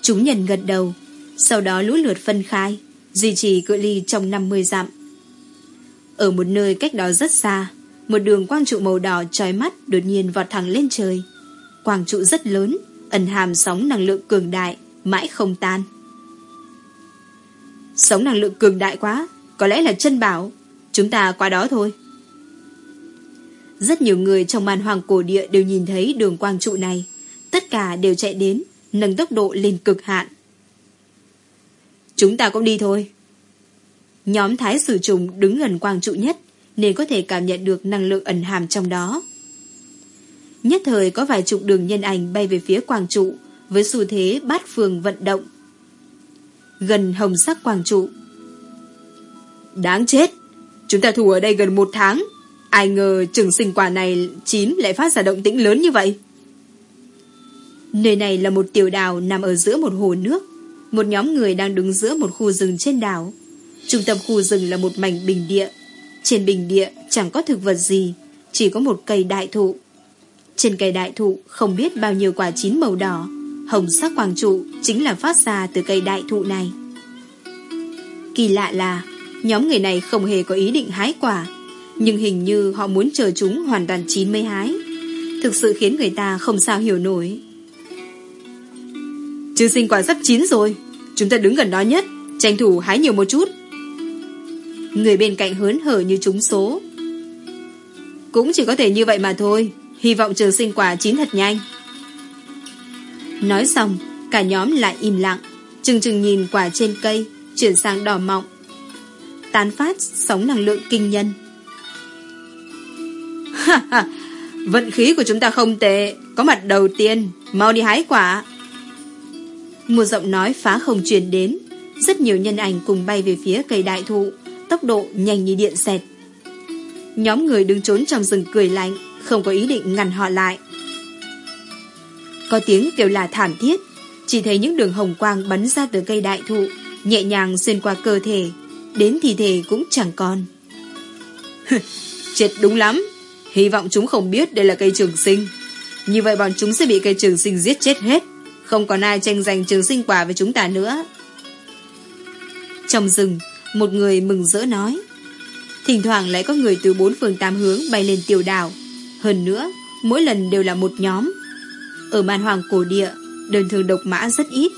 Chúng nhân gật đầu, Sau đó lũ lượt phân khai, Duy trì cự ly trong 50 dặm. Ở một nơi cách đó rất xa, Một đường quang trụ màu đỏ trói mắt Đột nhiên vọt thẳng lên trời. Quang trụ rất lớn, Ẩn hàm sóng năng lượng cường đại, Mãi không tan. Sóng năng lượng cường đại quá, Có lẽ là chân bảo, Chúng ta qua đó thôi. Rất nhiều người trong màn hoàng cổ địa đều nhìn thấy đường quang trụ này. Tất cả đều chạy đến, nâng tốc độ lên cực hạn. Chúng ta cũng đi thôi. Nhóm thái sử trùng đứng gần quang trụ nhất, nên có thể cảm nhận được năng lượng ẩn hàm trong đó. Nhất thời có vài chục đường nhân ảnh bay về phía quang trụ, với xu thế bát phương vận động. Gần hồng sắc quang trụ. Đáng chết! Chúng ta thủ ở đây gần một tháng, Ai ngờ trường sinh quả này chín lại phát ra động tĩnh lớn như vậy. Nơi này là một tiểu đảo nằm ở giữa một hồ nước. Một nhóm người đang đứng giữa một khu rừng trên đảo. Trung tâm khu rừng là một mảnh bình địa. Trên bình địa chẳng có thực vật gì, chỉ có một cây đại thụ. Trên cây đại thụ không biết bao nhiêu quả chín màu đỏ, hồng sắc quang trụ chính là phát ra từ cây đại thụ này. Kỳ lạ là, nhóm người này không hề có ý định hái quả, nhưng hình như họ muốn chờ chúng hoàn toàn chín mới hái Thực sự khiến người ta không sao hiểu nổi Trừ sinh quả sắp chín rồi. Chúng ta đứng gần đó nhất, Tranh thủ hái nhiều một chút. Người bên cạnh hớn hở như trúng số. Cũng chỉ có thể như vậy mà thôi, Hy vọng trường sinh quả chín thật nhanh. Nói xong, Cả nhóm lại im lặng Chừng chừng nhìn quả trên cây, Chuyển sang đỏ mọng. Tán phát sóng năng lượng kinh nhân. Vận khí của chúng ta không tệ, Có mặt đầu tiên, Mau đi hái quả. Một giọng nói phá không truyền đến. Rất nhiều nhân ảnh cùng bay về phía cây đại thụ, Tốc độ nhanh như điện xẹt. Nhóm người đứng trốn trong rừng cười lạnh, Không có ý định ngăn họ lại. Có tiếng kêu là thảm thiết, Chỉ thấy những đường hồng quang bắn ra từ cây đại thụ, Nhẹ nhàng xuyên qua cơ thể, Đến thi thể cũng chẳng còn. Chết đúng lắm. Hy vọng chúng không biết đây là cây trường sinh. Như vậy bọn chúng sẽ bị cây trường sinh giết chết hết. Không còn ai tranh giành trường sinh quả với chúng ta nữa. Trong rừng, Một người mừng rỡ nói, Thỉnh thoảng lại có người từ bốn phương tám hướng Bay lên tiểu đảo. Hơn nữa, mỗi lần đều là một nhóm. Ở man hoàng cổ địa, Đơn thường độc mã rất ít.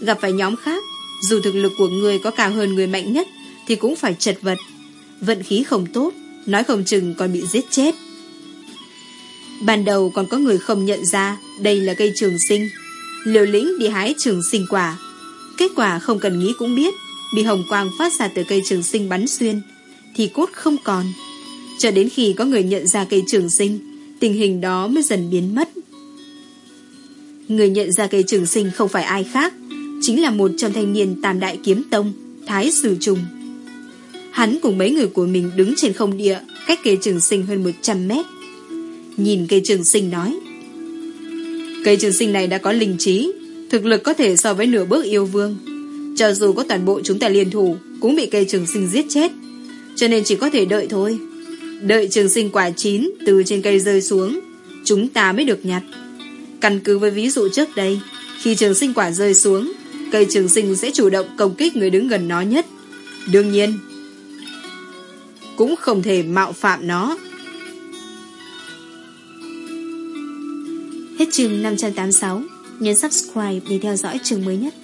Gặp phải nhóm khác, Dù thực lực của người có cao hơn người mạnh nhất, Thì cũng phải chật vật. Vận khí không tốt, Nói không chừng còn bị giết chết. Ban đầu còn có người không nhận ra đây là cây trường sinh. Liều lĩnh đi hái trường sinh quả. Kết quả không cần nghĩ cũng biết, bị hồng quang phát ra từ cây trường sinh bắn xuyên, thì cốt không còn. Cho đến khi có người nhận ra cây trường sinh, tình hình đó mới dần biến mất. Người nhận ra cây trường sinh không phải ai khác, chính là một trong thanh niên tam đại kiếm tông, Thái Sử Trùng. Hắn cùng mấy người của mình đứng trên không địa, cách cây trường sinh hơn 100 mét. Nhìn cây trường sinh nói Cây trường sinh này đã có linh trí, Thực lực có thể so với nửa bước yêu vương. Cho dù có toàn bộ chúng ta liên thủ, Cũng bị cây trường sinh giết chết. Cho nên chỉ có thể đợi thôi. Đợi trường sinh quả chín từ trên cây rơi xuống, Chúng ta mới được nhặt. Căn cứ với ví dụ trước đây, Khi trường sinh quả rơi xuống, Cây trường sinh sẽ chủ động công kích người đứng gần nó nhất. Đương nhiên, Cũng không thể mạo phạm nó. Hết chương 586 Nhấn subscribe để theo dõi chương mới nhất.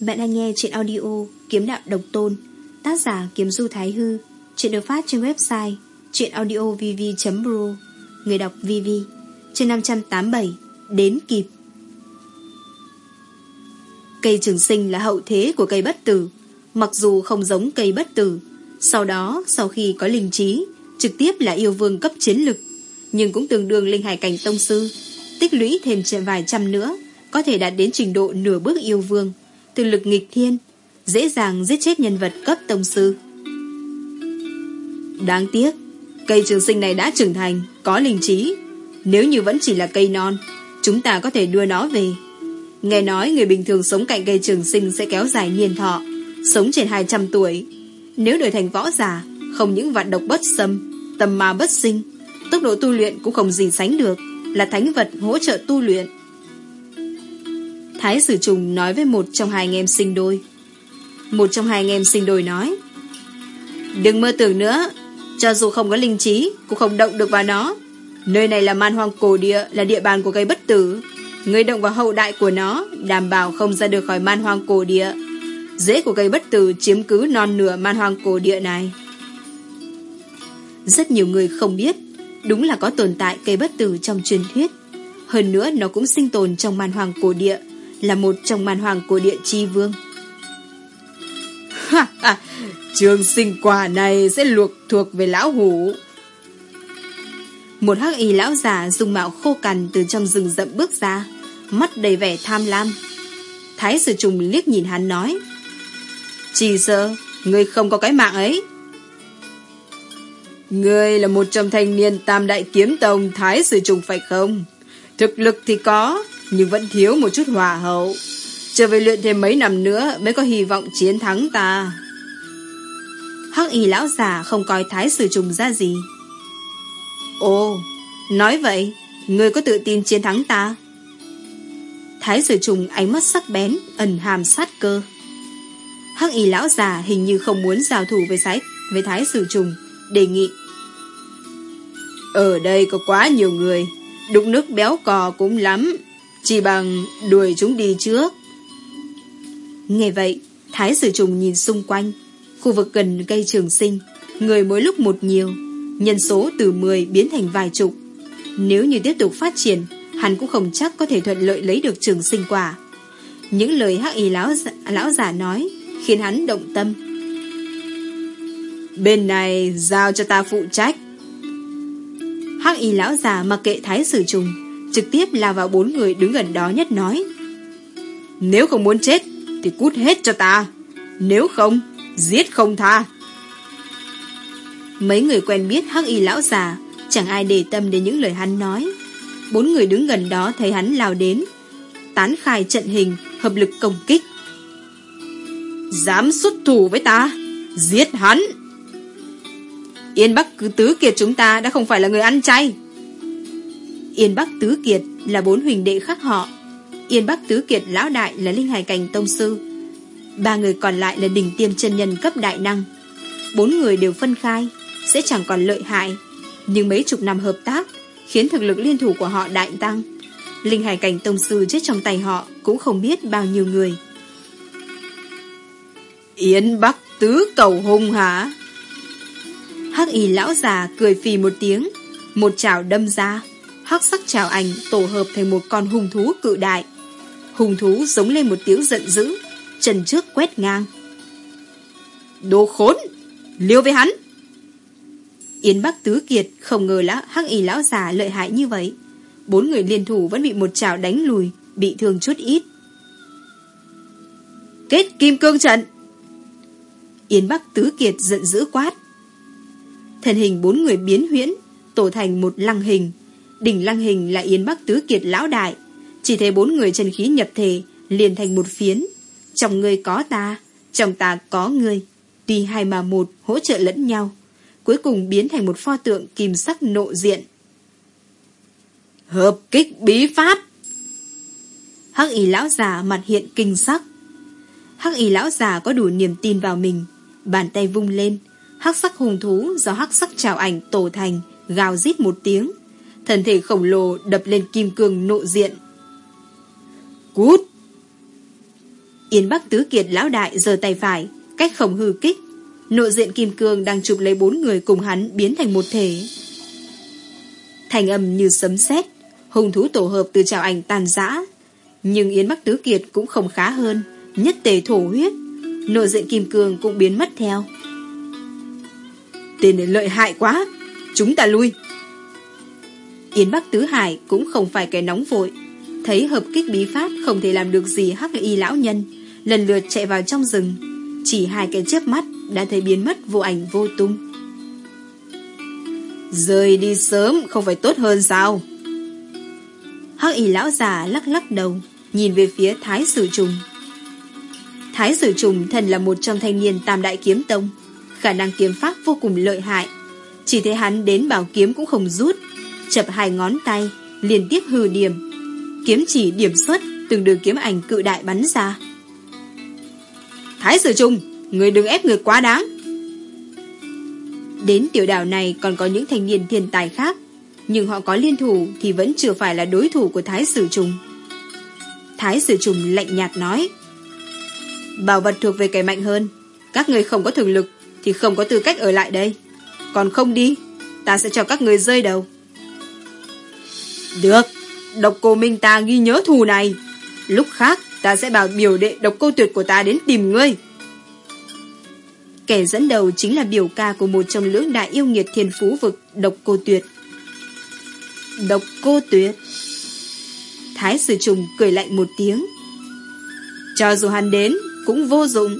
Bạn đang nghe chuyện audio Kiếm đạo độc tôn, Tác giả Kiếm Du Thái Hư, Chuyện được phát trên website chuyenaudiovv.pro Người đọc VV Chương 587 Đến kịp. Cây trường sinh là hậu thế của cây bất tử. Mặc dù không giống cây bất tử, Sau đó, sau khi có linh trí, Trực tiếp là yêu vương cấp chiến lực. Nhưng cũng tương đương linh hải cảnh tông sư. Tích lũy thêm vài trăm nữa, Có thể đạt đến trình độ nửa bước yêu vương. Thực lực nghịch thiên, Dễ dàng giết chết nhân vật cấp tông sư. Đáng tiếc, Cây trường sinh này đã trưởng thành, Có linh trí. Nếu như vẫn chỉ là cây non, Chúng ta có thể đưa nó về. Nghe nói người bình thường sống cạnh cây trường sinh Sẽ kéo dài niên thọ, Sống trên 200 tuổi. Nếu đổi thành võ giả, Không những vạn độc bất xâm Tầm ma bất sinh Tốc độ tu luyện cũng không gì sánh được, Là thánh vật hỗ trợ tu luyện. Thái sử trùng nói với một trong hai anh em sinh đôi. Một trong hai anh em sinh đôi nói, Đừng mơ tưởng nữa, Cho dù không có linh trí, Cũng không động được vào nó. Nơi này là man hoang cổ địa, Là địa bàn của cây bất tử. Người động vào hậu đại của nó, Đảm bảo không ra được khỏi man hoang cổ địa. Rễ của cây bất tử chiếm cứ non nửa man hoang cổ địa này. Rất nhiều người không biết Đúng là có tồn tại cây bất tử trong truyền thuyết. Hơn nữa, nó cũng sinh tồn trong màn hoàng cổ địa, Là một trong màn hoàng cổ địa chi vương. Trường sinh quả này sẽ luộc thuộc về lão hủ. Một hắc y lão già dùng mạo khô cằn từ trong rừng rậm bước ra, Mắt đầy vẻ tham lam. Thái sử trùng liếc nhìn hắn nói, Chỉ sợ Ngươi không có cái mạng ấy. Ngươi là một trong thanh niên tam đại kiếm tông Thái sử trùng phải không? Thực lực thì có, Nhưng vẫn thiếu một chút hòa hậu. Trở về luyện thêm mấy năm nữa Mới có hy vọng chiến thắng ta. Hắc y lão già không coi thái sử trùng ra gì. Ồ, Nói vậy, Ngươi có tự tin chiến thắng ta? Thái sử trùng ánh mắt sắc bén, Ẩn hàm sát cơ. Hắc y lão già hình như không muốn giao thủ với sái với thái sử trùng. Đề nghị. Ở đây có quá nhiều người Đục nước béo cò cũng lắm Chỉ bằng đuổi chúng đi trước. Nghe vậy Thái sử trùng nhìn xung quanh Khu vực gần cây trường sinh Người mỗi lúc một nhiều Nhân số từ 10 biến thành vài chục. Nếu như tiếp tục phát triển Hắn cũng không chắc có thể thuận lợi lấy được trường sinh quả. Những lời hắc y lão, lão giả nói Khiến hắn động tâm. Bên này giao cho ta phụ trách. Hắc y lão già mặc kệ thái sử trùng, Trực tiếp lao vào bốn người đứng gần đó nhất nói, Nếu không muốn chết Thì cút hết cho ta, Nếu không, Giết không tha. Mấy người quen biết hắc y lão già, Chẳng ai để tâm đến những lời hắn nói. Bốn người đứng gần đó thấy hắn lao đến, Tán khai trận hình, Hợp lực công kích. Dám xuất thủ với ta, Giết hắn! Yên Bắc tứ kiệt chúng ta Đã không phải là người ăn chay. Yên Bắc tứ kiệt là bốn huỳnh đệ khác họ. Yên Bắc tứ kiệt lão đại là linh hải cảnh tông sư. Ba người còn lại là đỉnh tiêm chân nhân cấp đại năng. Bốn người đều phân khai, Sẽ chẳng còn lợi hại. Nhưng mấy chục năm hợp tác, Khiến thực lực liên thủ của họ đại tăng. Linh hải cảnh tông sư chết trong tay họ Cũng không biết bao nhiêu người. Yến Bắc tứ cầu hung hả? Hắc y lão già cười phì một tiếng, Một chảo đâm ra. Hắc sắc chảo ảnh tổ hợp thành một con hung thú cự đại. Hung thú giống lên một tiếng giận dữ, Chân trước quét ngang. Đồ khốn! Liêu với hắn! Yến Bắc Tứ Kiệt không ngờ lão hắc y lão già lợi hại như vậy. Bốn người liên thủ vẫn bị một chảo đánh lùi, Bị thương chút ít. Kết kim cương trận! Yến Bắc Tứ Kiệt giận dữ quát. Thân hình bốn người biến huyễn Tổ thành một lăng hình Đỉnh lăng hình là Yến Bắc Tứ Kiệt lão đại Chỉ thấy bốn người chân khí nhập thể Liền thành một phiến Trong người có ta, trong ta có người. Đi hai mà một, hỗ trợ lẫn nhau. Cuối cùng biến thành một pho tượng kim sắc nộ diện. Hợp kích bí pháp! Hắc y lão già mặt hiện kinh sắc. Hắc y lão già có đủ niềm tin vào mình. Bàn tay vung lên. Hắc sắc hùng thú do hắc sắc trào ảnh tổ thành, gào rít một tiếng. Thân thể khổng lồ đập lên kim cương nộ diện. Cút! Yến Bắc Tứ Kiệt lão đại giơ tay phải, cách khổng hư kích. Nộ diện kim cương đang chụp lấy bốn người cùng hắn biến thành một thể. Thành âm như sấm sét, hùng thú tổ hợp từ trào ảnh tàn giã. Nhưng Yến Bắc Tứ Kiệt cũng không khá hơn, nhất tề thổ huyết. Nộ diện kim cương cũng biến mất theo. Tên này lợi hại quá, chúng ta lui. Yến Bắc Tứ Hải cũng không phải cái nóng vội. Thấy hợp kích bí pháp không thể làm được gì hắc y lão nhân, lần lượt chạy vào trong rừng. Chỉ hai cái chớp mắt đã thấy biến mất vô ảnh vô tung. Rời đi sớm không phải tốt hơn sao? Hắc y lão già lắc lắc đầu, nhìn về phía Thái Sử Trùng. Thái Sử Trùng thần là một trong thanh niên tam đại kiếm tông, khả năng kiếm pháp vô cùng lợi hại. Chỉ thấy hắn đến bảo kiếm cũng không rút, chập hai ngón tay, liên tiếp hư điểm. Kiếm chỉ điểm xuất, từng đường kiếm ảnh cự đại bắn ra. Thái Sử trung người đừng ép người quá đáng. Đến tiểu đảo này còn có những thanh niên thiên tài khác, nhưng họ có liên thủ thì vẫn chưa phải là đối thủ của Thái Sử trung Thái Sử Trùng lạnh nhạt nói, Bảo vật thuộc về kẻ mạnh hơn, các người không có thường lực thì không có tư cách ở lại đây. Còn không đi, ta sẽ cho các người rơi đầu. Được, độc cô Minh ta ghi nhớ thù này. Lúc khác ta sẽ bảo biểu đệ độc cô tuyệt của ta đến tìm ngươi. Kẻ dẫn đầu chính là biểu ca của một trong lưỡng đại yêu nghiệt thiên phú vực độc cô tuyệt. Độc cô tuyệt. Thái sử trùng cười lạnh một tiếng. Cho dù hắn đến, cũng vô dụng.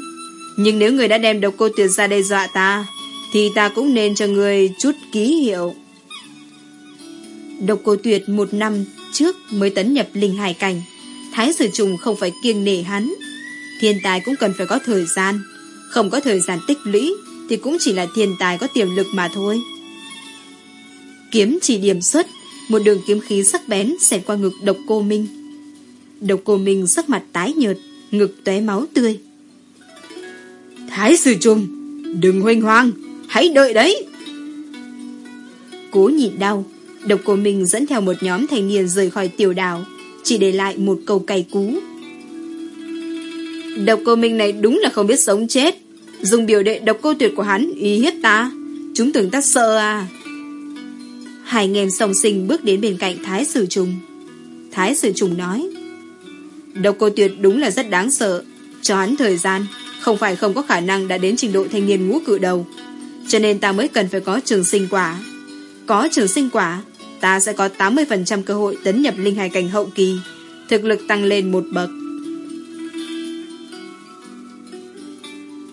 Nhưng nếu người đã đem độc cô tuyệt ra đây dọa ta, thì ta cũng nên cho người chút ký hiệu. Độc cô tuyệt một năm trước mới tấn nhập linh hải cảnh. Thái sử trùng không phải kiêng nể hắn. Thiên tài cũng cần phải có thời gian. Không có thời gian tích lũy thì cũng chỉ là thiên tài có tiềm lực mà thôi. Kiếm chỉ điểm xuất, một đường kiếm khí sắc bén xẹt qua ngực độc cô Minh. Độc cô Minh sắc mặt tái nhợt, ngực tóe máu tươi. Thái sư Trung, đừng hoanh hoang, hãy đợi đấy. Cố nhịn đau, độc cô Minh dẫn theo một nhóm thanh niên rời khỏi tiểu đảo, chỉ để lại một câu cày cú. Độc cô Minh này đúng là không biết sống chết. Dùng biểu đệ độc cô tuyệt của hắn uy hiếp ta. Chúng tưởng ta sợ à. Hai anh em song sinh bước đến bên cạnh Thái Sử Trùng. Thái Sử Trùng nói. Độc cô tuyệt đúng là rất đáng sợ. Cho hắn thời gian, không phải không có khả năng đã đến trình độ thanh niên ngũ cự đầu. Cho nên ta mới cần phải có trường sinh quả. Có trường sinh quả, ta sẽ có 80% cơ hội tấn nhập linh hài cảnh hậu kỳ, thực lực tăng lên một bậc.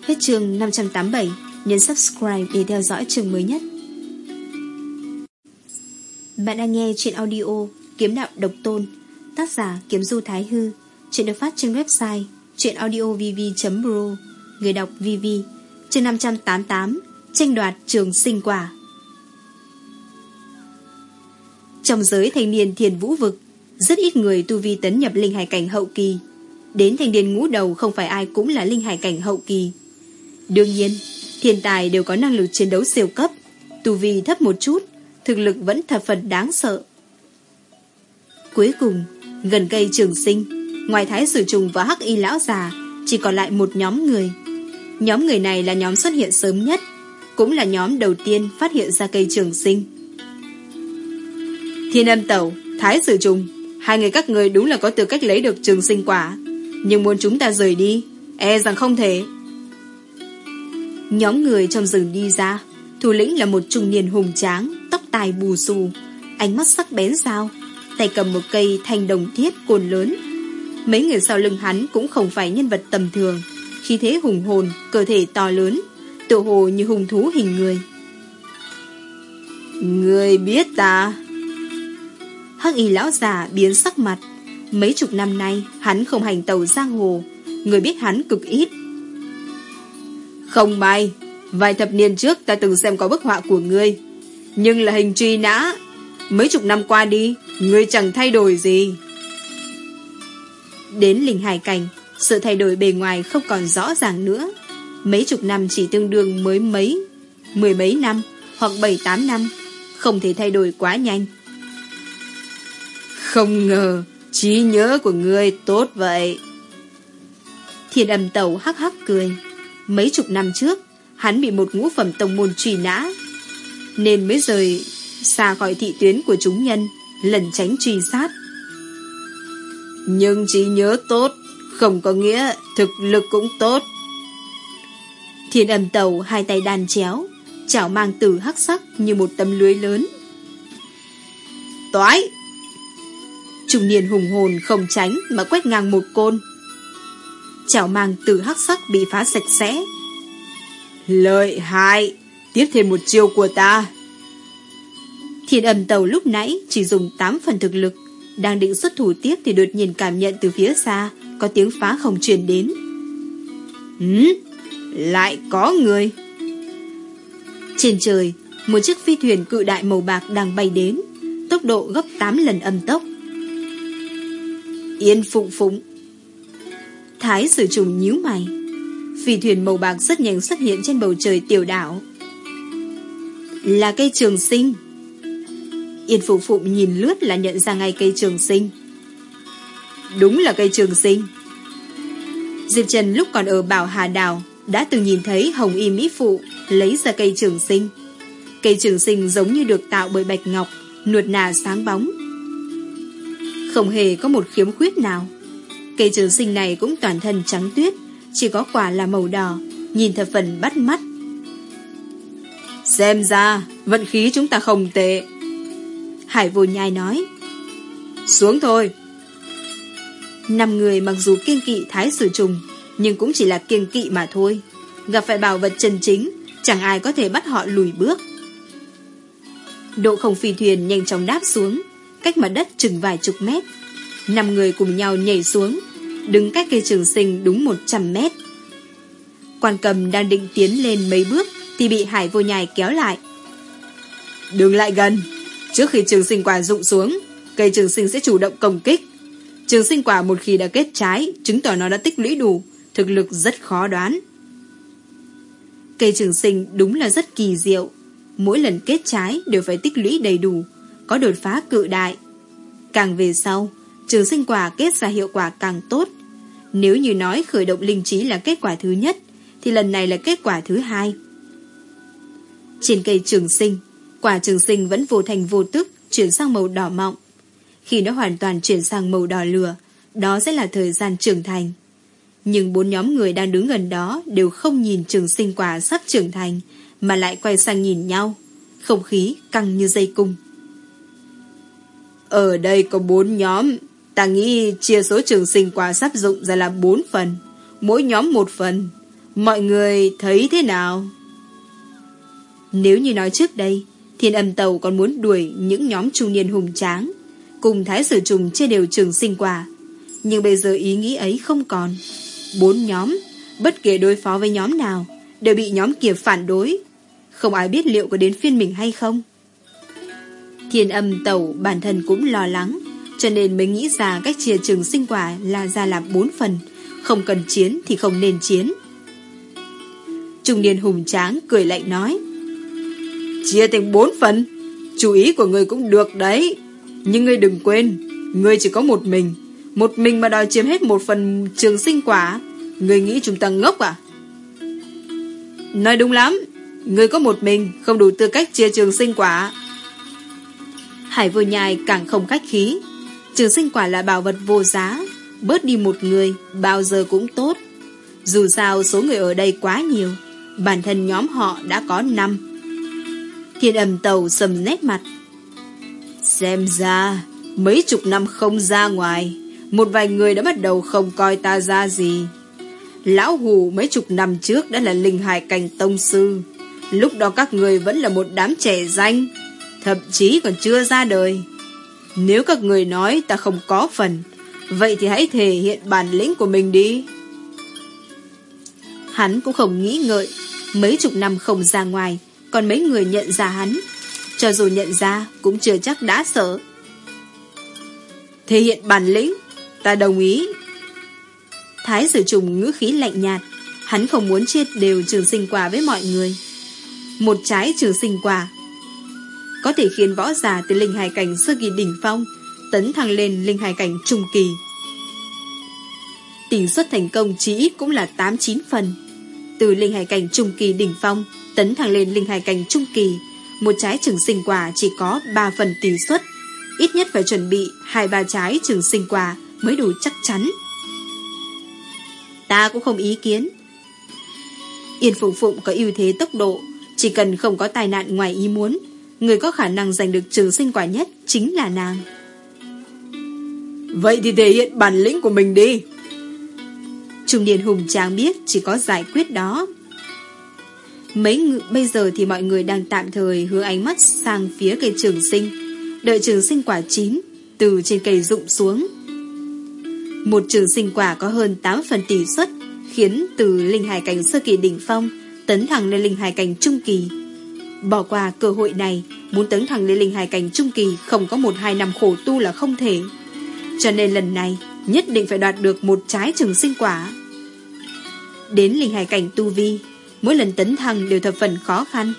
Hết chương 587, nhấn subscribe để theo dõi chương mới nhất. Bạn đang nghe chuyện audio Kiếm đạo độc tôn, tác giả Kiếm Du Thái Hư, chuyện được phát trên website Chuyện audio vv.pro người đọc VV, chương 588, tranh đoạt trường sinh quả. Trong giới thanh niên thiền vũ vực, rất ít người tu vi tấn nhập linh hải cảnh hậu kỳ. Đến thanh niên ngũ đầu không phải ai cũng là linh hải cảnh hậu kỳ. Đương nhiên, thiên tài đều có năng lực chiến đấu siêu cấp, tu vi thấp một chút, thực lực vẫn thập phần đáng sợ. Cuối cùng, gần cây trường sinh, ngoài thái sử trùng và hắc y lão già, chỉ còn lại một nhóm người. Nhóm người này là nhóm xuất hiện sớm nhất, cũng là nhóm đầu tiên phát hiện ra cây trường sinh. Thiên âm tẩu, thái sử trùng, hai người các người đúng là có tư cách lấy được trường sinh quả. Nhưng muốn chúng ta rời đi, e rằng không thể. Nhóm người trong rừng đi ra, thủ lĩnh là một trung niên hùng tráng, tóc tài bù xù, ánh mắt sắc bén sao, tay cầm một cây thanh đồng thiết cồn lớn. Mấy người sau lưng hắn cũng không phải nhân vật tầm thường, khí thế hùng hồn, cơ thể to lớn, tự hồ như hùng thú hình người. Người biết ta? Hắc y lão già biến sắc mặt. Mấy chục năm nay, hắn không hành tàu giang hồ. Người biết hắn cực ít Không may Vài thập niên trước ta từng xem có bức họa của ngươi Nhưng là hình truy nã Mấy chục năm qua đi Ngươi chẳng thay đổi gì Đến linh hải cảnh, Sự thay đổi bề ngoài không còn rõ ràng nữa. Mấy chục năm chỉ tương đương mới mấy, Mười mấy năm Hoặc bảy, tám năm, Không thể thay đổi quá nhanh. Không ngờ, trí nhớ của ngươi tốt vậy. Thiên âm tẩu hắc hắc cười. Mấy chục năm trước, Hắn bị một ngũ phẩm tông môn truy nã. Nên mới rời Xa khỏi thị tuyến của chúng nhân Lần tránh truy sát. Nhưng trí nhớ tốt, Không có nghĩa thực lực cũng tốt. Thiên âm tàu hai tay đàn chéo, Chảo mang từ hắc sắc như một tấm lưới lớn. Toái! Trung niên hùng hồn không tránh Mà quét ngang một côn. Chảo mang từ hắc sắc bị phá sạch sẽ. Lợi hại! Tiếp thêm một chiêu của ta. Thiên âm tàu lúc nãy Chỉ dùng 8 phần thực lực. Đang định xuất thủ tiếp thì đột nhiên cảm nhận từ phía xa, Có tiếng phá không truyền đến. Ừ Lại có người? Trên trời, Một chiếc phi thuyền cự đại màu bạc đang bay đến, Tốc độ gấp 8 lần âm tốc. Yên phụng phụng. Thái sử trùng nhíu mày. Phi thuyền màu bạc rất nhanh xuất hiện trên bầu trời tiểu đảo. Là cây trường sinh. Yên phụ phụng nhìn lướt là nhận ra ngay cây trường sinh Đúng là cây trường sinh Diệp Trần lúc còn ở Bảo Hà Đào đã từng nhìn thấy Hồng Y Mỹ Phụ lấy ra cây trường sinh. Cây trường sinh giống như được tạo bởi bạch ngọc, nuột nà sáng bóng. Không hề có một khiếm khuyết nào. Cây trường sinh này cũng toàn thân trắng tuyết, chỉ có quả là màu đỏ, nhìn thật phần bắt mắt. Xem ra, vận khí chúng ta không tệ. Hải vô nhai nói. Xuống thôi. Năm người mặc dù kiên kỵ thái sử trùng, nhưng cũng chỉ là kiên kỵ mà thôi. Gặp phải bảo vật chân chính, chẳng ai có thể bắt họ lùi bước. Độ không phi thuyền nhanh chóng đáp xuống, cách mặt đất chừng vài chục mét. Năm người cùng nhau nhảy xuống, đứng cách cây trường sinh đúng 100 mét. Quan cầm đang định tiến lên mấy bước thì bị hải vô nhai kéo lại. Đừng lại gần, trước khi trường sinh quả rụng xuống, cây trường sinh sẽ chủ động công kích. Trường sinh quả một khi đã kết trái, chứng tỏ nó đã tích lũy đủ, thực lực rất khó đoán. Cây trường sinh đúng là rất kỳ diệu. Mỗi lần kết trái đều phải tích lũy đầy đủ, có đột phá cự đại. Càng về sau, trường sinh quả kết ra hiệu quả càng tốt. Nếu như nói khởi động linh trí là kết quả thứ nhất, thì lần này là kết quả thứ hai. Trên cây trường sinh, quả trường sinh vẫn vô thành vô tức chuyển sang màu đỏ mọng. Khi nó hoàn toàn chuyển sang màu đỏ lửa, đó sẽ là thời gian trưởng thành. Nhưng bốn nhóm người đang đứng gần đó đều không nhìn trường sinh quả sắp trưởng thành, mà lại quay sang nhìn nhau. Không khí căng như dây cung. Ở đây có bốn nhóm, ta nghĩ chia số trường sinh quả sắp dụng ra là bốn phần, mỗi nhóm một phần. Mọi người thấy thế nào? Nếu như nói trước đây, thiên âm tàu còn muốn đuổi những nhóm trung niên hùng tráng, cùng thái sử trùng chia đều trường sinh quả. Nhưng bây giờ ý nghĩ ấy không còn. Bốn nhóm, bất kể đối phó với nhóm nào, đều bị nhóm kia phản đối. Không ai biết liệu có đến phiên mình hay không. Thiên âm tẩu bản thân cũng lo lắng, cho nên mới nghĩ ra cách chia trường sinh quả là ra làm bốn phần, không cần chiến thì không nên chiến. Trung niên hùng tráng cười lạnh nói Chia thành bốn phần. Chú ý của người cũng được đấy. Nhưng ngươi đừng quên, Ngươi chỉ có một mình. Một mình mà đòi chiếm hết một phần trường sinh quả. Ngươi nghĩ chúng ta ngốc à? Nói đúng lắm, Ngươi có một mình, Không đủ tư cách chia trường sinh quả. Hải vô nhai càng không khách khí. Trường sinh quả là bảo vật vô giá. Bớt đi một người, Bao giờ cũng tốt. Dù sao số người ở đây quá nhiều, Bản thân nhóm họ đã có năm. Thiên âm tàu sầm nét mặt. Xem ra Mấy chục năm không ra ngoài Một vài người đã bắt đầu không coi ta ra gì. Lão Hù mấy chục năm trước đã là linh hải cảnh tông sư. Lúc đó các người vẫn là một đám trẻ danh Thậm chí còn chưa ra đời. Nếu các người nói ta không có phần Vậy thì hãy thể hiện bản lĩnh của mình đi. Hắn cũng không nghĩ ngợi, mấy chục năm không ra ngoài, còn mấy người nhận ra hắn. Cho dù nhận ra, cũng chưa chắc đã sợ. Thể hiện bản lĩnh, ta đồng ý. Thái sử trùng ngữ khí lạnh nhạt, hắn không muốn chia đều trường sinh quả với mọi người. Một trái trường sinh quả có thể khiến võ giả từ linh hài cảnh sơ kỳ đỉnh phong tấn thăng lên linh hài cảnh trung kỳ. Tỷ suất thành công chỉ ít cũng là 8-9 phần. Từ linh hài cảnh trung kỳ đỉnh phong tấn thăng lên linh hài cảnh trung kỳ, một trái trường sinh quả chỉ có 3 phần tỷ suất. Ít nhất phải chuẩn bị hai ba trái trường sinh quả mới đủ chắc chắn. Ta cũng không ý kiến. Yên Phụng Phụng có ưu thế tốc độ, chỉ cần không có tai nạn ngoài ý muốn, người có khả năng giành được trường sinh quả nhất chính là nàng. Vậy thì thể hiện bản lĩnh của mình đi. Trung niên hùng tráng biết chỉ có giải quyết đó. Mấy bây giờ thì mọi người đang tạm thời hướng ánh mắt sang phía cây trường sinh, đợi trường sinh quả chín, từ trên cây rụng xuống. Một trường sinh quả có hơn 8 phần tỷ suất, khiến từ linh hải cảnh sơ kỳ đỉnh phong tấn thẳng lên linh hải cảnh trung kỳ. Bỏ qua cơ hội này, muốn tấn thẳng lên linh hải cảnh trung kỳ không có một hai năm khổ tu là không thể. Cho nên lần này nhất định phải đoạt được một trái trường sinh quả. Đến linh hải cảnh tu vi, mỗi lần tấn thăng đều thập phần khó khăn.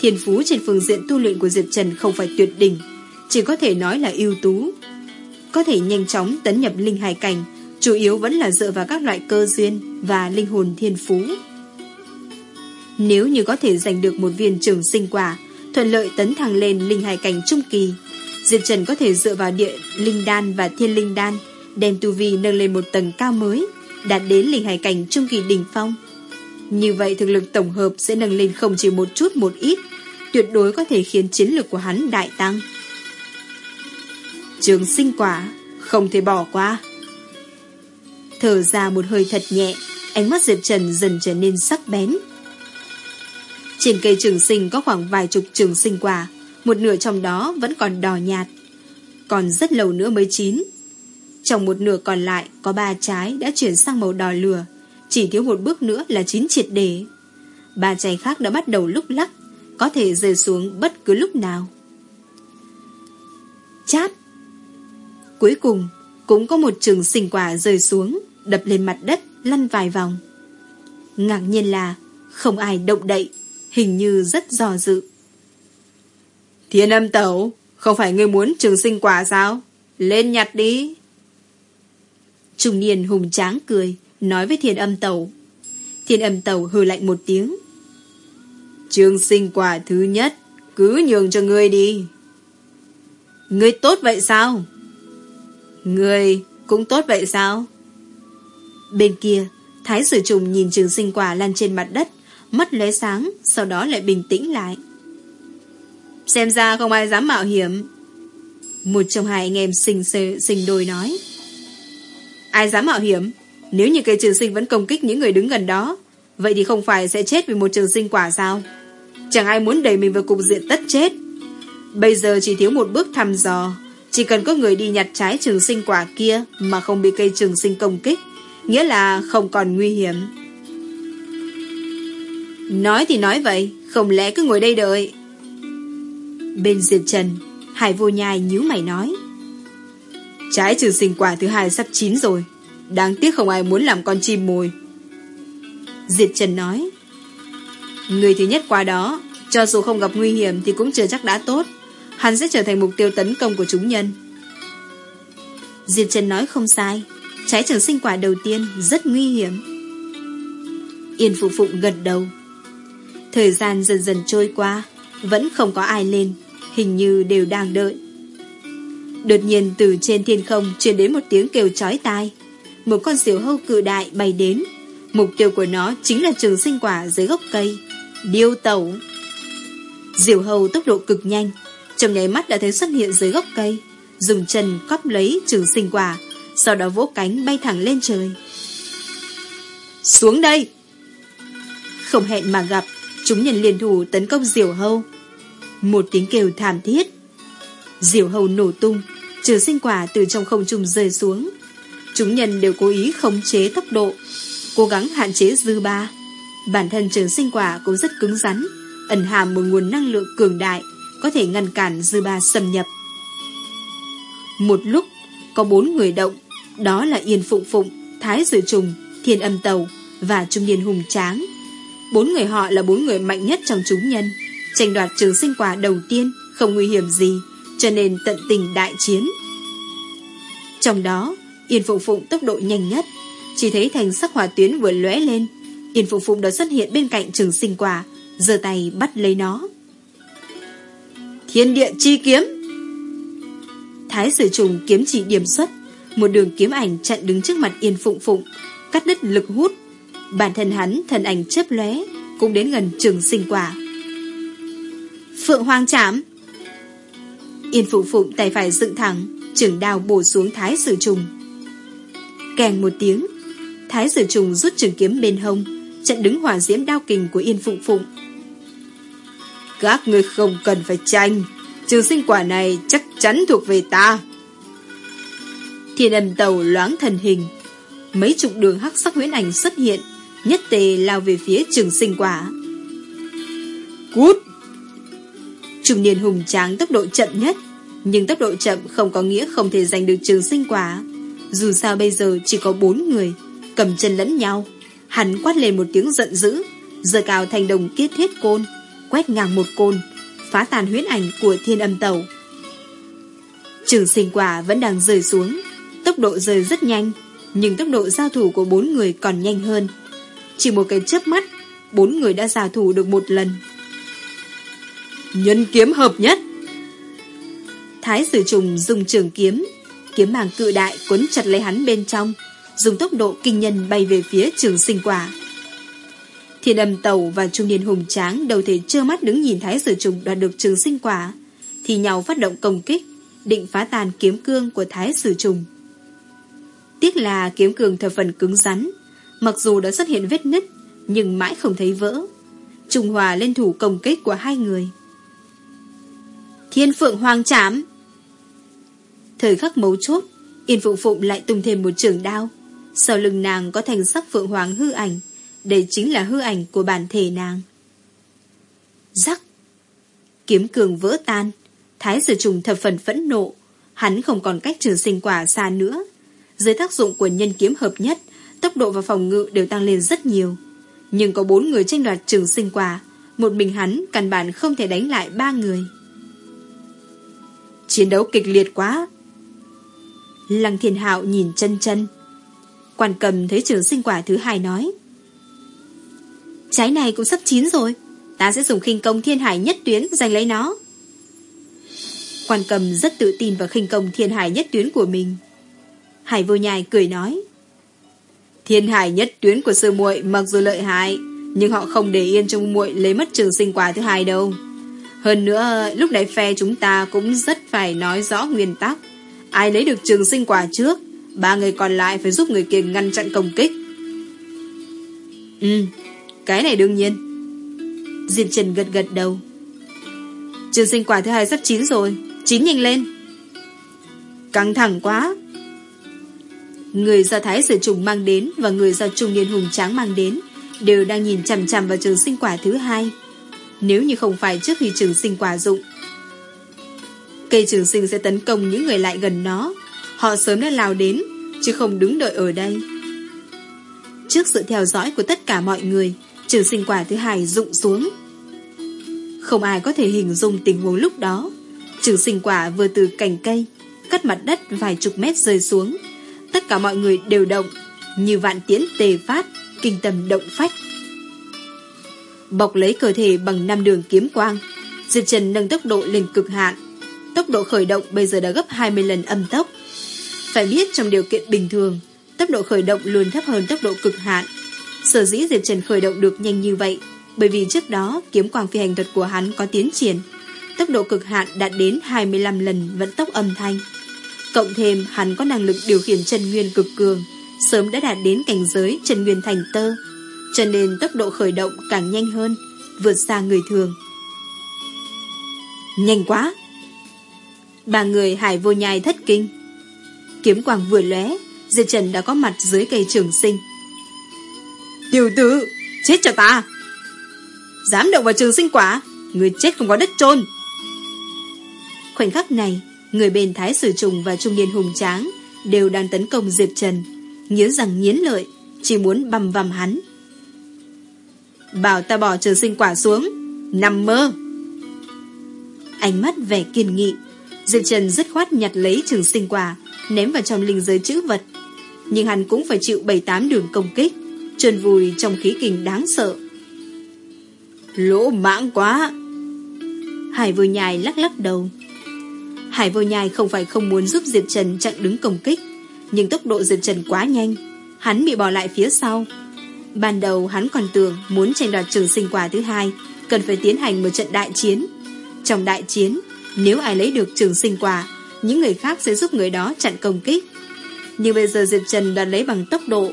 Thiên phú trên phương diện tu luyện của Diệp Trần không phải tuyệt đỉnh, chỉ có thể nói là ưu tú. Có thể nhanh chóng tấn nhập linh hải cảnh, chủ yếu vẫn là dựa vào các loại cơ duyên và linh hồn thiên phú. Nếu như có thể giành được một viên trường sinh quả, thuận lợi tấn thăng lên linh hải cảnh trung kỳ, Diệp Trần có thể dựa vào địa linh đan và thiên linh đan, đem tu vi nâng lên một tầng cao mới, đạt đến linh hải cảnh trung kỳ đỉnh phong. Như vậy thực lực tổng hợp sẽ nâng lên không chỉ một chút một ít, tuyệt đối có thể khiến chiến lược của hắn đại tăng. Trường sinh quả, không thể bỏ qua. Thở ra một hơi thật nhẹ, ánh mắt Diệp Trần dần trở nên sắc bén. Trên cây trường sinh có khoảng vài chục trường sinh quả, một nửa trong đó vẫn còn đỏ nhạt. Còn rất lâu nữa mới chín. Trong một nửa còn lại có ba trái đã chuyển sang màu đỏ lửa, chỉ thiếu một bước nữa là chín triệt để. Ba trái khác đã bắt đầu lúc lắc, có thể rơi xuống bất cứ lúc nào. Chát! Cuối cùng, cũng có một trường sinh quả rơi xuống, đập lên mặt đất, lăn vài vòng. Ngạc nhiên là không ai động đậy, hình như rất dò dự. Thiên âm tẩu, không phải ngươi muốn trường sinh quả sao? Lên nhặt đi. Trung niên hùng tráng cười, nói với thiên âm tàu, Thiên âm tàu hừ lạnh một tiếng. Trường sinh quả thứ nhất, cứ nhường cho ngươi đi. Ngươi tốt vậy sao? Ngươi cũng tốt vậy sao? Bên kia, Thái sử trùng nhìn trường sinh quả lăn trên mặt đất, mắt lóe sáng, sau đó lại bình tĩnh lại. Xem ra không ai dám mạo hiểm. Một trong hai anh em sinh, sinh đôi nói. Ai dám mạo hiểm? Nếu như cây trường sinh vẫn công kích những người đứng gần đó, vậy thì không phải sẽ chết vì một trường sinh quả sao? Chẳng ai muốn đẩy mình vào cục diện tất chết. Bây giờ chỉ thiếu một bước thăm dò. Chỉ cần có người đi nhặt trái trường sinh quả kia mà không bị cây trường sinh công kích, nghĩa là không còn nguy hiểm. Nói thì nói vậy, không lẽ cứ ngồi đây đợi? Bên Diệp Trần, Hải vô nhai nhíu mày nói. Trái trường sinh quả thứ hai sắp chín rồi. Đáng tiếc không ai muốn làm con chim mồi. Diệp Trần nói. Người thứ nhất qua đó, cho dù không gặp nguy hiểm thì cũng chưa chắc đã tốt. Hắn sẽ trở thành mục tiêu tấn công của chúng nhân. Diệp Trần nói không sai. Trái trường sinh quả đầu tiên rất nguy hiểm. Yên Phụ Phụng gật đầu. Thời gian dần dần trôi qua, vẫn không có ai lên, hình như đều đang đợi. Đột nhiên từ trên thiên không truyền đến một tiếng kêu chói tai. Một con diều hâu cự đại bay đến. Mục tiêu của nó chính là trường sinh quả dưới gốc cây. Điêu tẩu. Diều hâu tốc độ cực nhanh. Trong nháy mắt đã thấy xuất hiện dưới gốc cây. Dùng chân cóp lấy trường sinh quả. Sau đó vỗ cánh bay thẳng lên trời. Xuống đây! Không hẹn mà gặp, chúng nhân liền thủ tấn công diều hâu. Một tiếng kêu thảm thiết. Diều hầu nổ tung, trừ sinh quả từ trong không trung rơi xuống. Chúng nhân đều cố ý khống chế tốc độ, cố gắng hạn chế dư ba, Bản thân trường sinh quả cũng rất cứng rắn, ẩn hàm một nguồn năng lượng cường đại, có thể ngăn cản dư ba xâm nhập. Một lúc, có bốn người động, đó là Yên Phụng Phụng, Thái Dự Trùng, Thiên Âm Tàu và Trung Niên Hùng Tráng. Bốn người họ là bốn người mạnh nhất trong chúng nhân, tranh đoạt trường sinh quả đầu tiên, không nguy hiểm gì, cho nên tận tình đại chiến. Trong đó, Yên Phụng Phụng tốc độ nhanh nhất, chỉ thấy thành sắc hỏa tuyến vừa lóe lên, Yên Phụng Phụng đã xuất hiện bên cạnh trường sinh quả, giơ tay bắt lấy nó. Thiên địa chi kiếm Thái sử trùng kiếm chỉ điểm xuất, một đường kiếm ảnh chặn đứng trước mặt Yên Phụng Phụng, cắt đứt lực hút. Bản thân hắn thần ảnh chớp lóe cũng đến gần trường sinh quả. Phượng Hoàng chạm Yên Phụng Phụng tay phải dựng thẳng, trường đao bổ xuống Thái sử trùng. Kèn một tiếng, Thái sử trùng rút trường kiếm bên hông, chặn đứng hỏa diễm đao kình của Yên Phụng Phụng. Các người không cần phải tranh, trường sinh quả này chắc chắn thuộc về ta. Thiên âm tàu loáng thần hình, mấy chục đường hắc sắc huyễn ảnh xuất hiện, nhất tề lao về phía trường sinh quả. Cút! Trung niên hùng tráng tốc độ chậm nhất, nhưng tốc độ chậm không có nghĩa không thể giành được trường sinh quả. Dù sao bây giờ chỉ có bốn người, cầm chân lẫn nhau. Hắn quát lên một tiếng giận dữ, giơ cao thành đồng kiết thiết côn, quét ngang một côn, phá tàn huyết ảnh của thiên âm tàu. Trường sinh quả vẫn đang rơi xuống, tốc độ rơi rất nhanh, nhưng tốc độ giao thủ của bốn người còn nhanh hơn. Chỉ một cái chớp mắt, bốn người đã giao thủ được một lần. Nhân kiếm hợp nhất Thái sử trùng dùng trường kiếm, kiếm màng cự đại cuốn chặt lấy hắn bên trong, dùng tốc độ kinh nhân bay về phía trường sinh quả. Thiên âm tàu và trung niên hùng tráng đầu thể trơ mắt đứng nhìn thái sử trùng đoạt được trường sinh quả, thì nhau phát động công kích, định phá tàn kiếm cương của thái sử trùng. Tiếc là kiếm cương thập phần cứng rắn, mặc dù đã xuất hiện vết nứt, nhưng mãi không thấy vỡ. Trung hòa lên thủ công kích của hai người. Thiên phượng hoàng chạm Thời khắc mấu chốt, Yên Phụng Phụng lại tung thêm một trường đao. Sau lưng nàng có thành sắc phượng hoàng hư ảnh, đây chính là hư ảnh của bản thể nàng. Rắc! Kiếm cường vỡ tan, Thái sử trùng thập phần phẫn nộ, hắn không còn cách trừ sinh quả xa nữa. Dưới tác dụng của nhân kiếm hợp nhất, tốc độ và phòng ngự đều tăng lên rất nhiều. Nhưng có bốn người tranh đoạt trường sinh quả, một mình hắn căn bản không thể đánh lại ba người. Chiến đấu kịch liệt quá. Lăng thiên hạo nhìn chân chân. Quan cầm thấy trường sinh quả thứ hai nói. Trái này cũng sắp chín rồi, ta sẽ dùng khinh công thiên hải nhất tuyến giành lấy nó. Quan cầm rất tự tin vào khinh công thiên hải nhất tuyến của mình. Hải vô nhai cười nói. Thiên hải nhất tuyến của sư muội mặc dù lợi hại, nhưng họ không để yên cho muội lấy mất trường sinh quả thứ hai đâu. Hơn nữa, lúc đấy phe chúng ta cũng rất phải nói rõ nguyên tắc. Ai lấy được trường sinh quả trước, ba người còn lại phải giúp người kia ngăn chặn công kích. Ừ, cái này đương nhiên. Diệp Trần gật gật đầu. Trường sinh quả thứ hai sắp chín rồi, chín nhanh lên. Căng thẳng quá. Người do Thái Sử Trùng mang đến và người do Trung Niên Hùng Tráng mang đến đều đang nhìn chằm chằm vào trường sinh quả thứ hai. Nếu như không phải trước khi trường sinh quả dụng. Cây trường sinh sẽ tấn công những người lại gần nó. Họ sớm đã lao đến, chứ không đứng đợi ở đây. Trước sự theo dõi của tất cả mọi người, trường sinh quả thứ hai rụng xuống. Không ai có thể hình dung tình huống lúc đó. Trường sinh quả vừa từ cành cây, cắt mặt đất vài chục mét rơi xuống. Tất cả mọi người đều động, như vạn tiễn tề phát, kinh tâm động phách. Bọc lấy cơ thể bằng năm đường kiếm quang, Diệp Trần nâng tốc độ lên cực hạn. Tốc độ khởi động bây giờ đã gấp 20 lần âm tốc. Phải biết trong điều kiện bình thường, tốc độ khởi động luôn thấp hơn tốc độ cực hạn. Sở dĩ Diệp Trần khởi động được nhanh như vậy, bởi vì trước đó kiếm quang phi hành thuật của hắn có tiến triển. Tốc độ cực hạn đạt đến 25 lần vận tốc âm thanh. Cộng thêm hắn có năng lực điều khiển chân nguyên cực cường, sớm đã đạt đến cảnh giới chân nguyên thành tơ, cho nên tốc độ khởi động càng nhanh hơn, vượt xa người thường. Nhanh quá! Ba người hải vô nhai thất kinh. Kiếm quang vừa lóe, Diệp Trần đã có mặt dưới cây trường sinh. Tiểu tử, Chết cho ta Dám động vào trường sinh quả Người chết không có đất chôn Khoảnh khắc này Người bên Thái Sử Trùng và Trung Niên Hùng Tráng Đều đang tấn công Diệp Trần Nghiến rằng nghiến lợi Chỉ muốn băm vằm hắn Bảo ta bỏ trường sinh quả xuống Nằm mơ Ánh mắt vẻ kiên nghị Diệp Trần dứt khoát nhặt lấy trường sinh quả, Ném vào trong linh giới chữ vật. Nhưng hắn cũng phải chịu 7-8 đường công kích Trần vùi trong khí kình đáng sợ. Lỗ mãng quá! Hải vô nhai lắc lắc đầu. Hải vô nhai không phải không muốn giúp Diệp Trần chặn đứng công kích, Nhưng tốc độ Diệp Trần quá nhanh, Hắn bị bỏ lại phía sau. Ban đầu hắn còn tưởng muốn tranh đoạt trường sinh quả thứ hai, Cần phải tiến hành một trận đại chiến. Trong đại chiến nếu ai lấy được trường sinh quả, Những người khác sẽ giúp người đó chặn công kích. Nhưng bây giờ Diệp Trần đoạt lấy bằng tốc độ.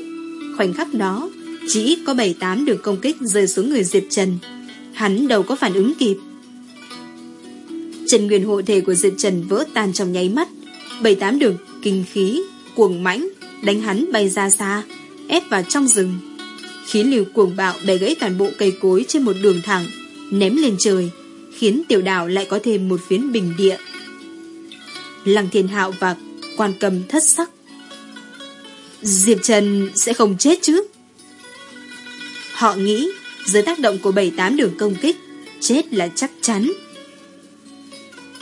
Khoảnh khắc đó, Chỉ ít có 7-8 đường công kích rơi xuống người Diệp Trần. Hắn đâu có phản ứng kịp. Trần Nguyên hộ thể của Diệp Trần vỡ tan trong nháy mắt. Bảy tám đường kinh khí, Cuồng mãnh, Đánh hắn bay ra xa, Ép vào trong rừng. Khí lưu cuồng bạo bẻ gãy toàn bộ cây cối trên một đường thẳng, Ném lên trời. Khiến tiểu đảo lại có thêm một phiến bình địa Lăng thiên hạo và quan cầm thất sắc Diệp Trần sẽ không chết chứ Họ nghĩ Dưới tác động của bảy tám đường công kích Chết là chắc chắn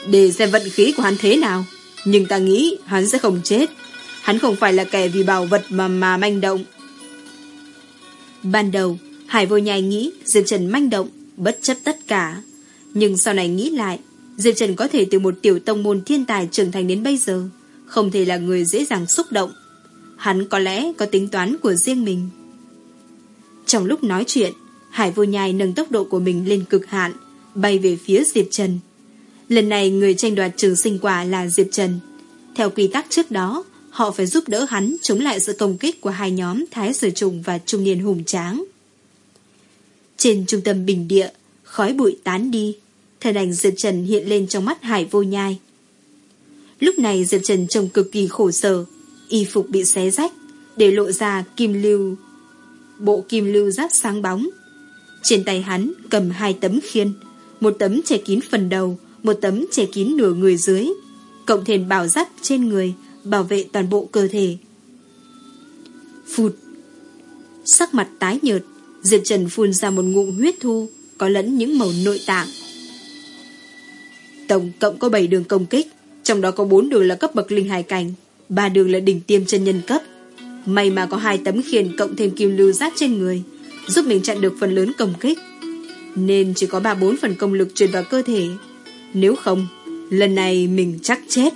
để xem vận khí của hắn thế nào. Nhưng ta nghĩ hắn sẽ không chết. Hắn không phải là kẻ vì bảo vật mà mà manh động. Ban đầu, Hải vô nhai nghĩ Diệp Trần manh động, bất chấp tất cả. Nhưng sau này nghĩ lại, Diệp Trần có thể từ một tiểu tông môn thiên tài trưởng thành đến bây giờ, không thể là người dễ dàng xúc động. Hắn có lẽ có tính toán của riêng mình. Trong lúc nói chuyện, Hải vô nhai nâng tốc độ của mình lên cực hạn, bay về phía Diệp Trần. Lần này người tranh đoạt trường sinh quả là Diệp Trần. Theo quy tắc trước đó, họ phải giúp đỡ hắn chống lại sự công kích của hai nhóm Thái Sử Trùng và Trung Niên Hùng Tráng. Trên trung tâm bình địa, khói bụi tán đi, thân ảnh Diệp Trần hiện lên trong mắt Hải vô nhai. Lúc này Diệp Trần trông cực kỳ khổ sở, y phục bị xé rách, để lộ ra kim lưu, bộ kim lưu giáp sáng bóng. Trên tay hắn cầm hai tấm khiên, một tấm che kín phần đầu, một tấm che kín nửa người dưới, cộng thêm bảo giáp trên người, bảo vệ toàn bộ cơ thể. Phụt! Sắc mặt tái nhợt, Diệp Trần phun ra một ngụm huyết thu, có lẫn những màu nội tạng. Tổng cộng có 7 đường công kích, trong đó có 4 đường là cấp bậc linh hài cảnh, 3 đường là đỉnh tiêm chân nhân cấp. May mà có hai tấm khiên cộng thêm kim lưu giáp trên người, giúp mình chặn được phần lớn công kích. Nên chỉ có 3-4 phần công lực truyền vào cơ thể, nếu không, lần này mình chắc chết.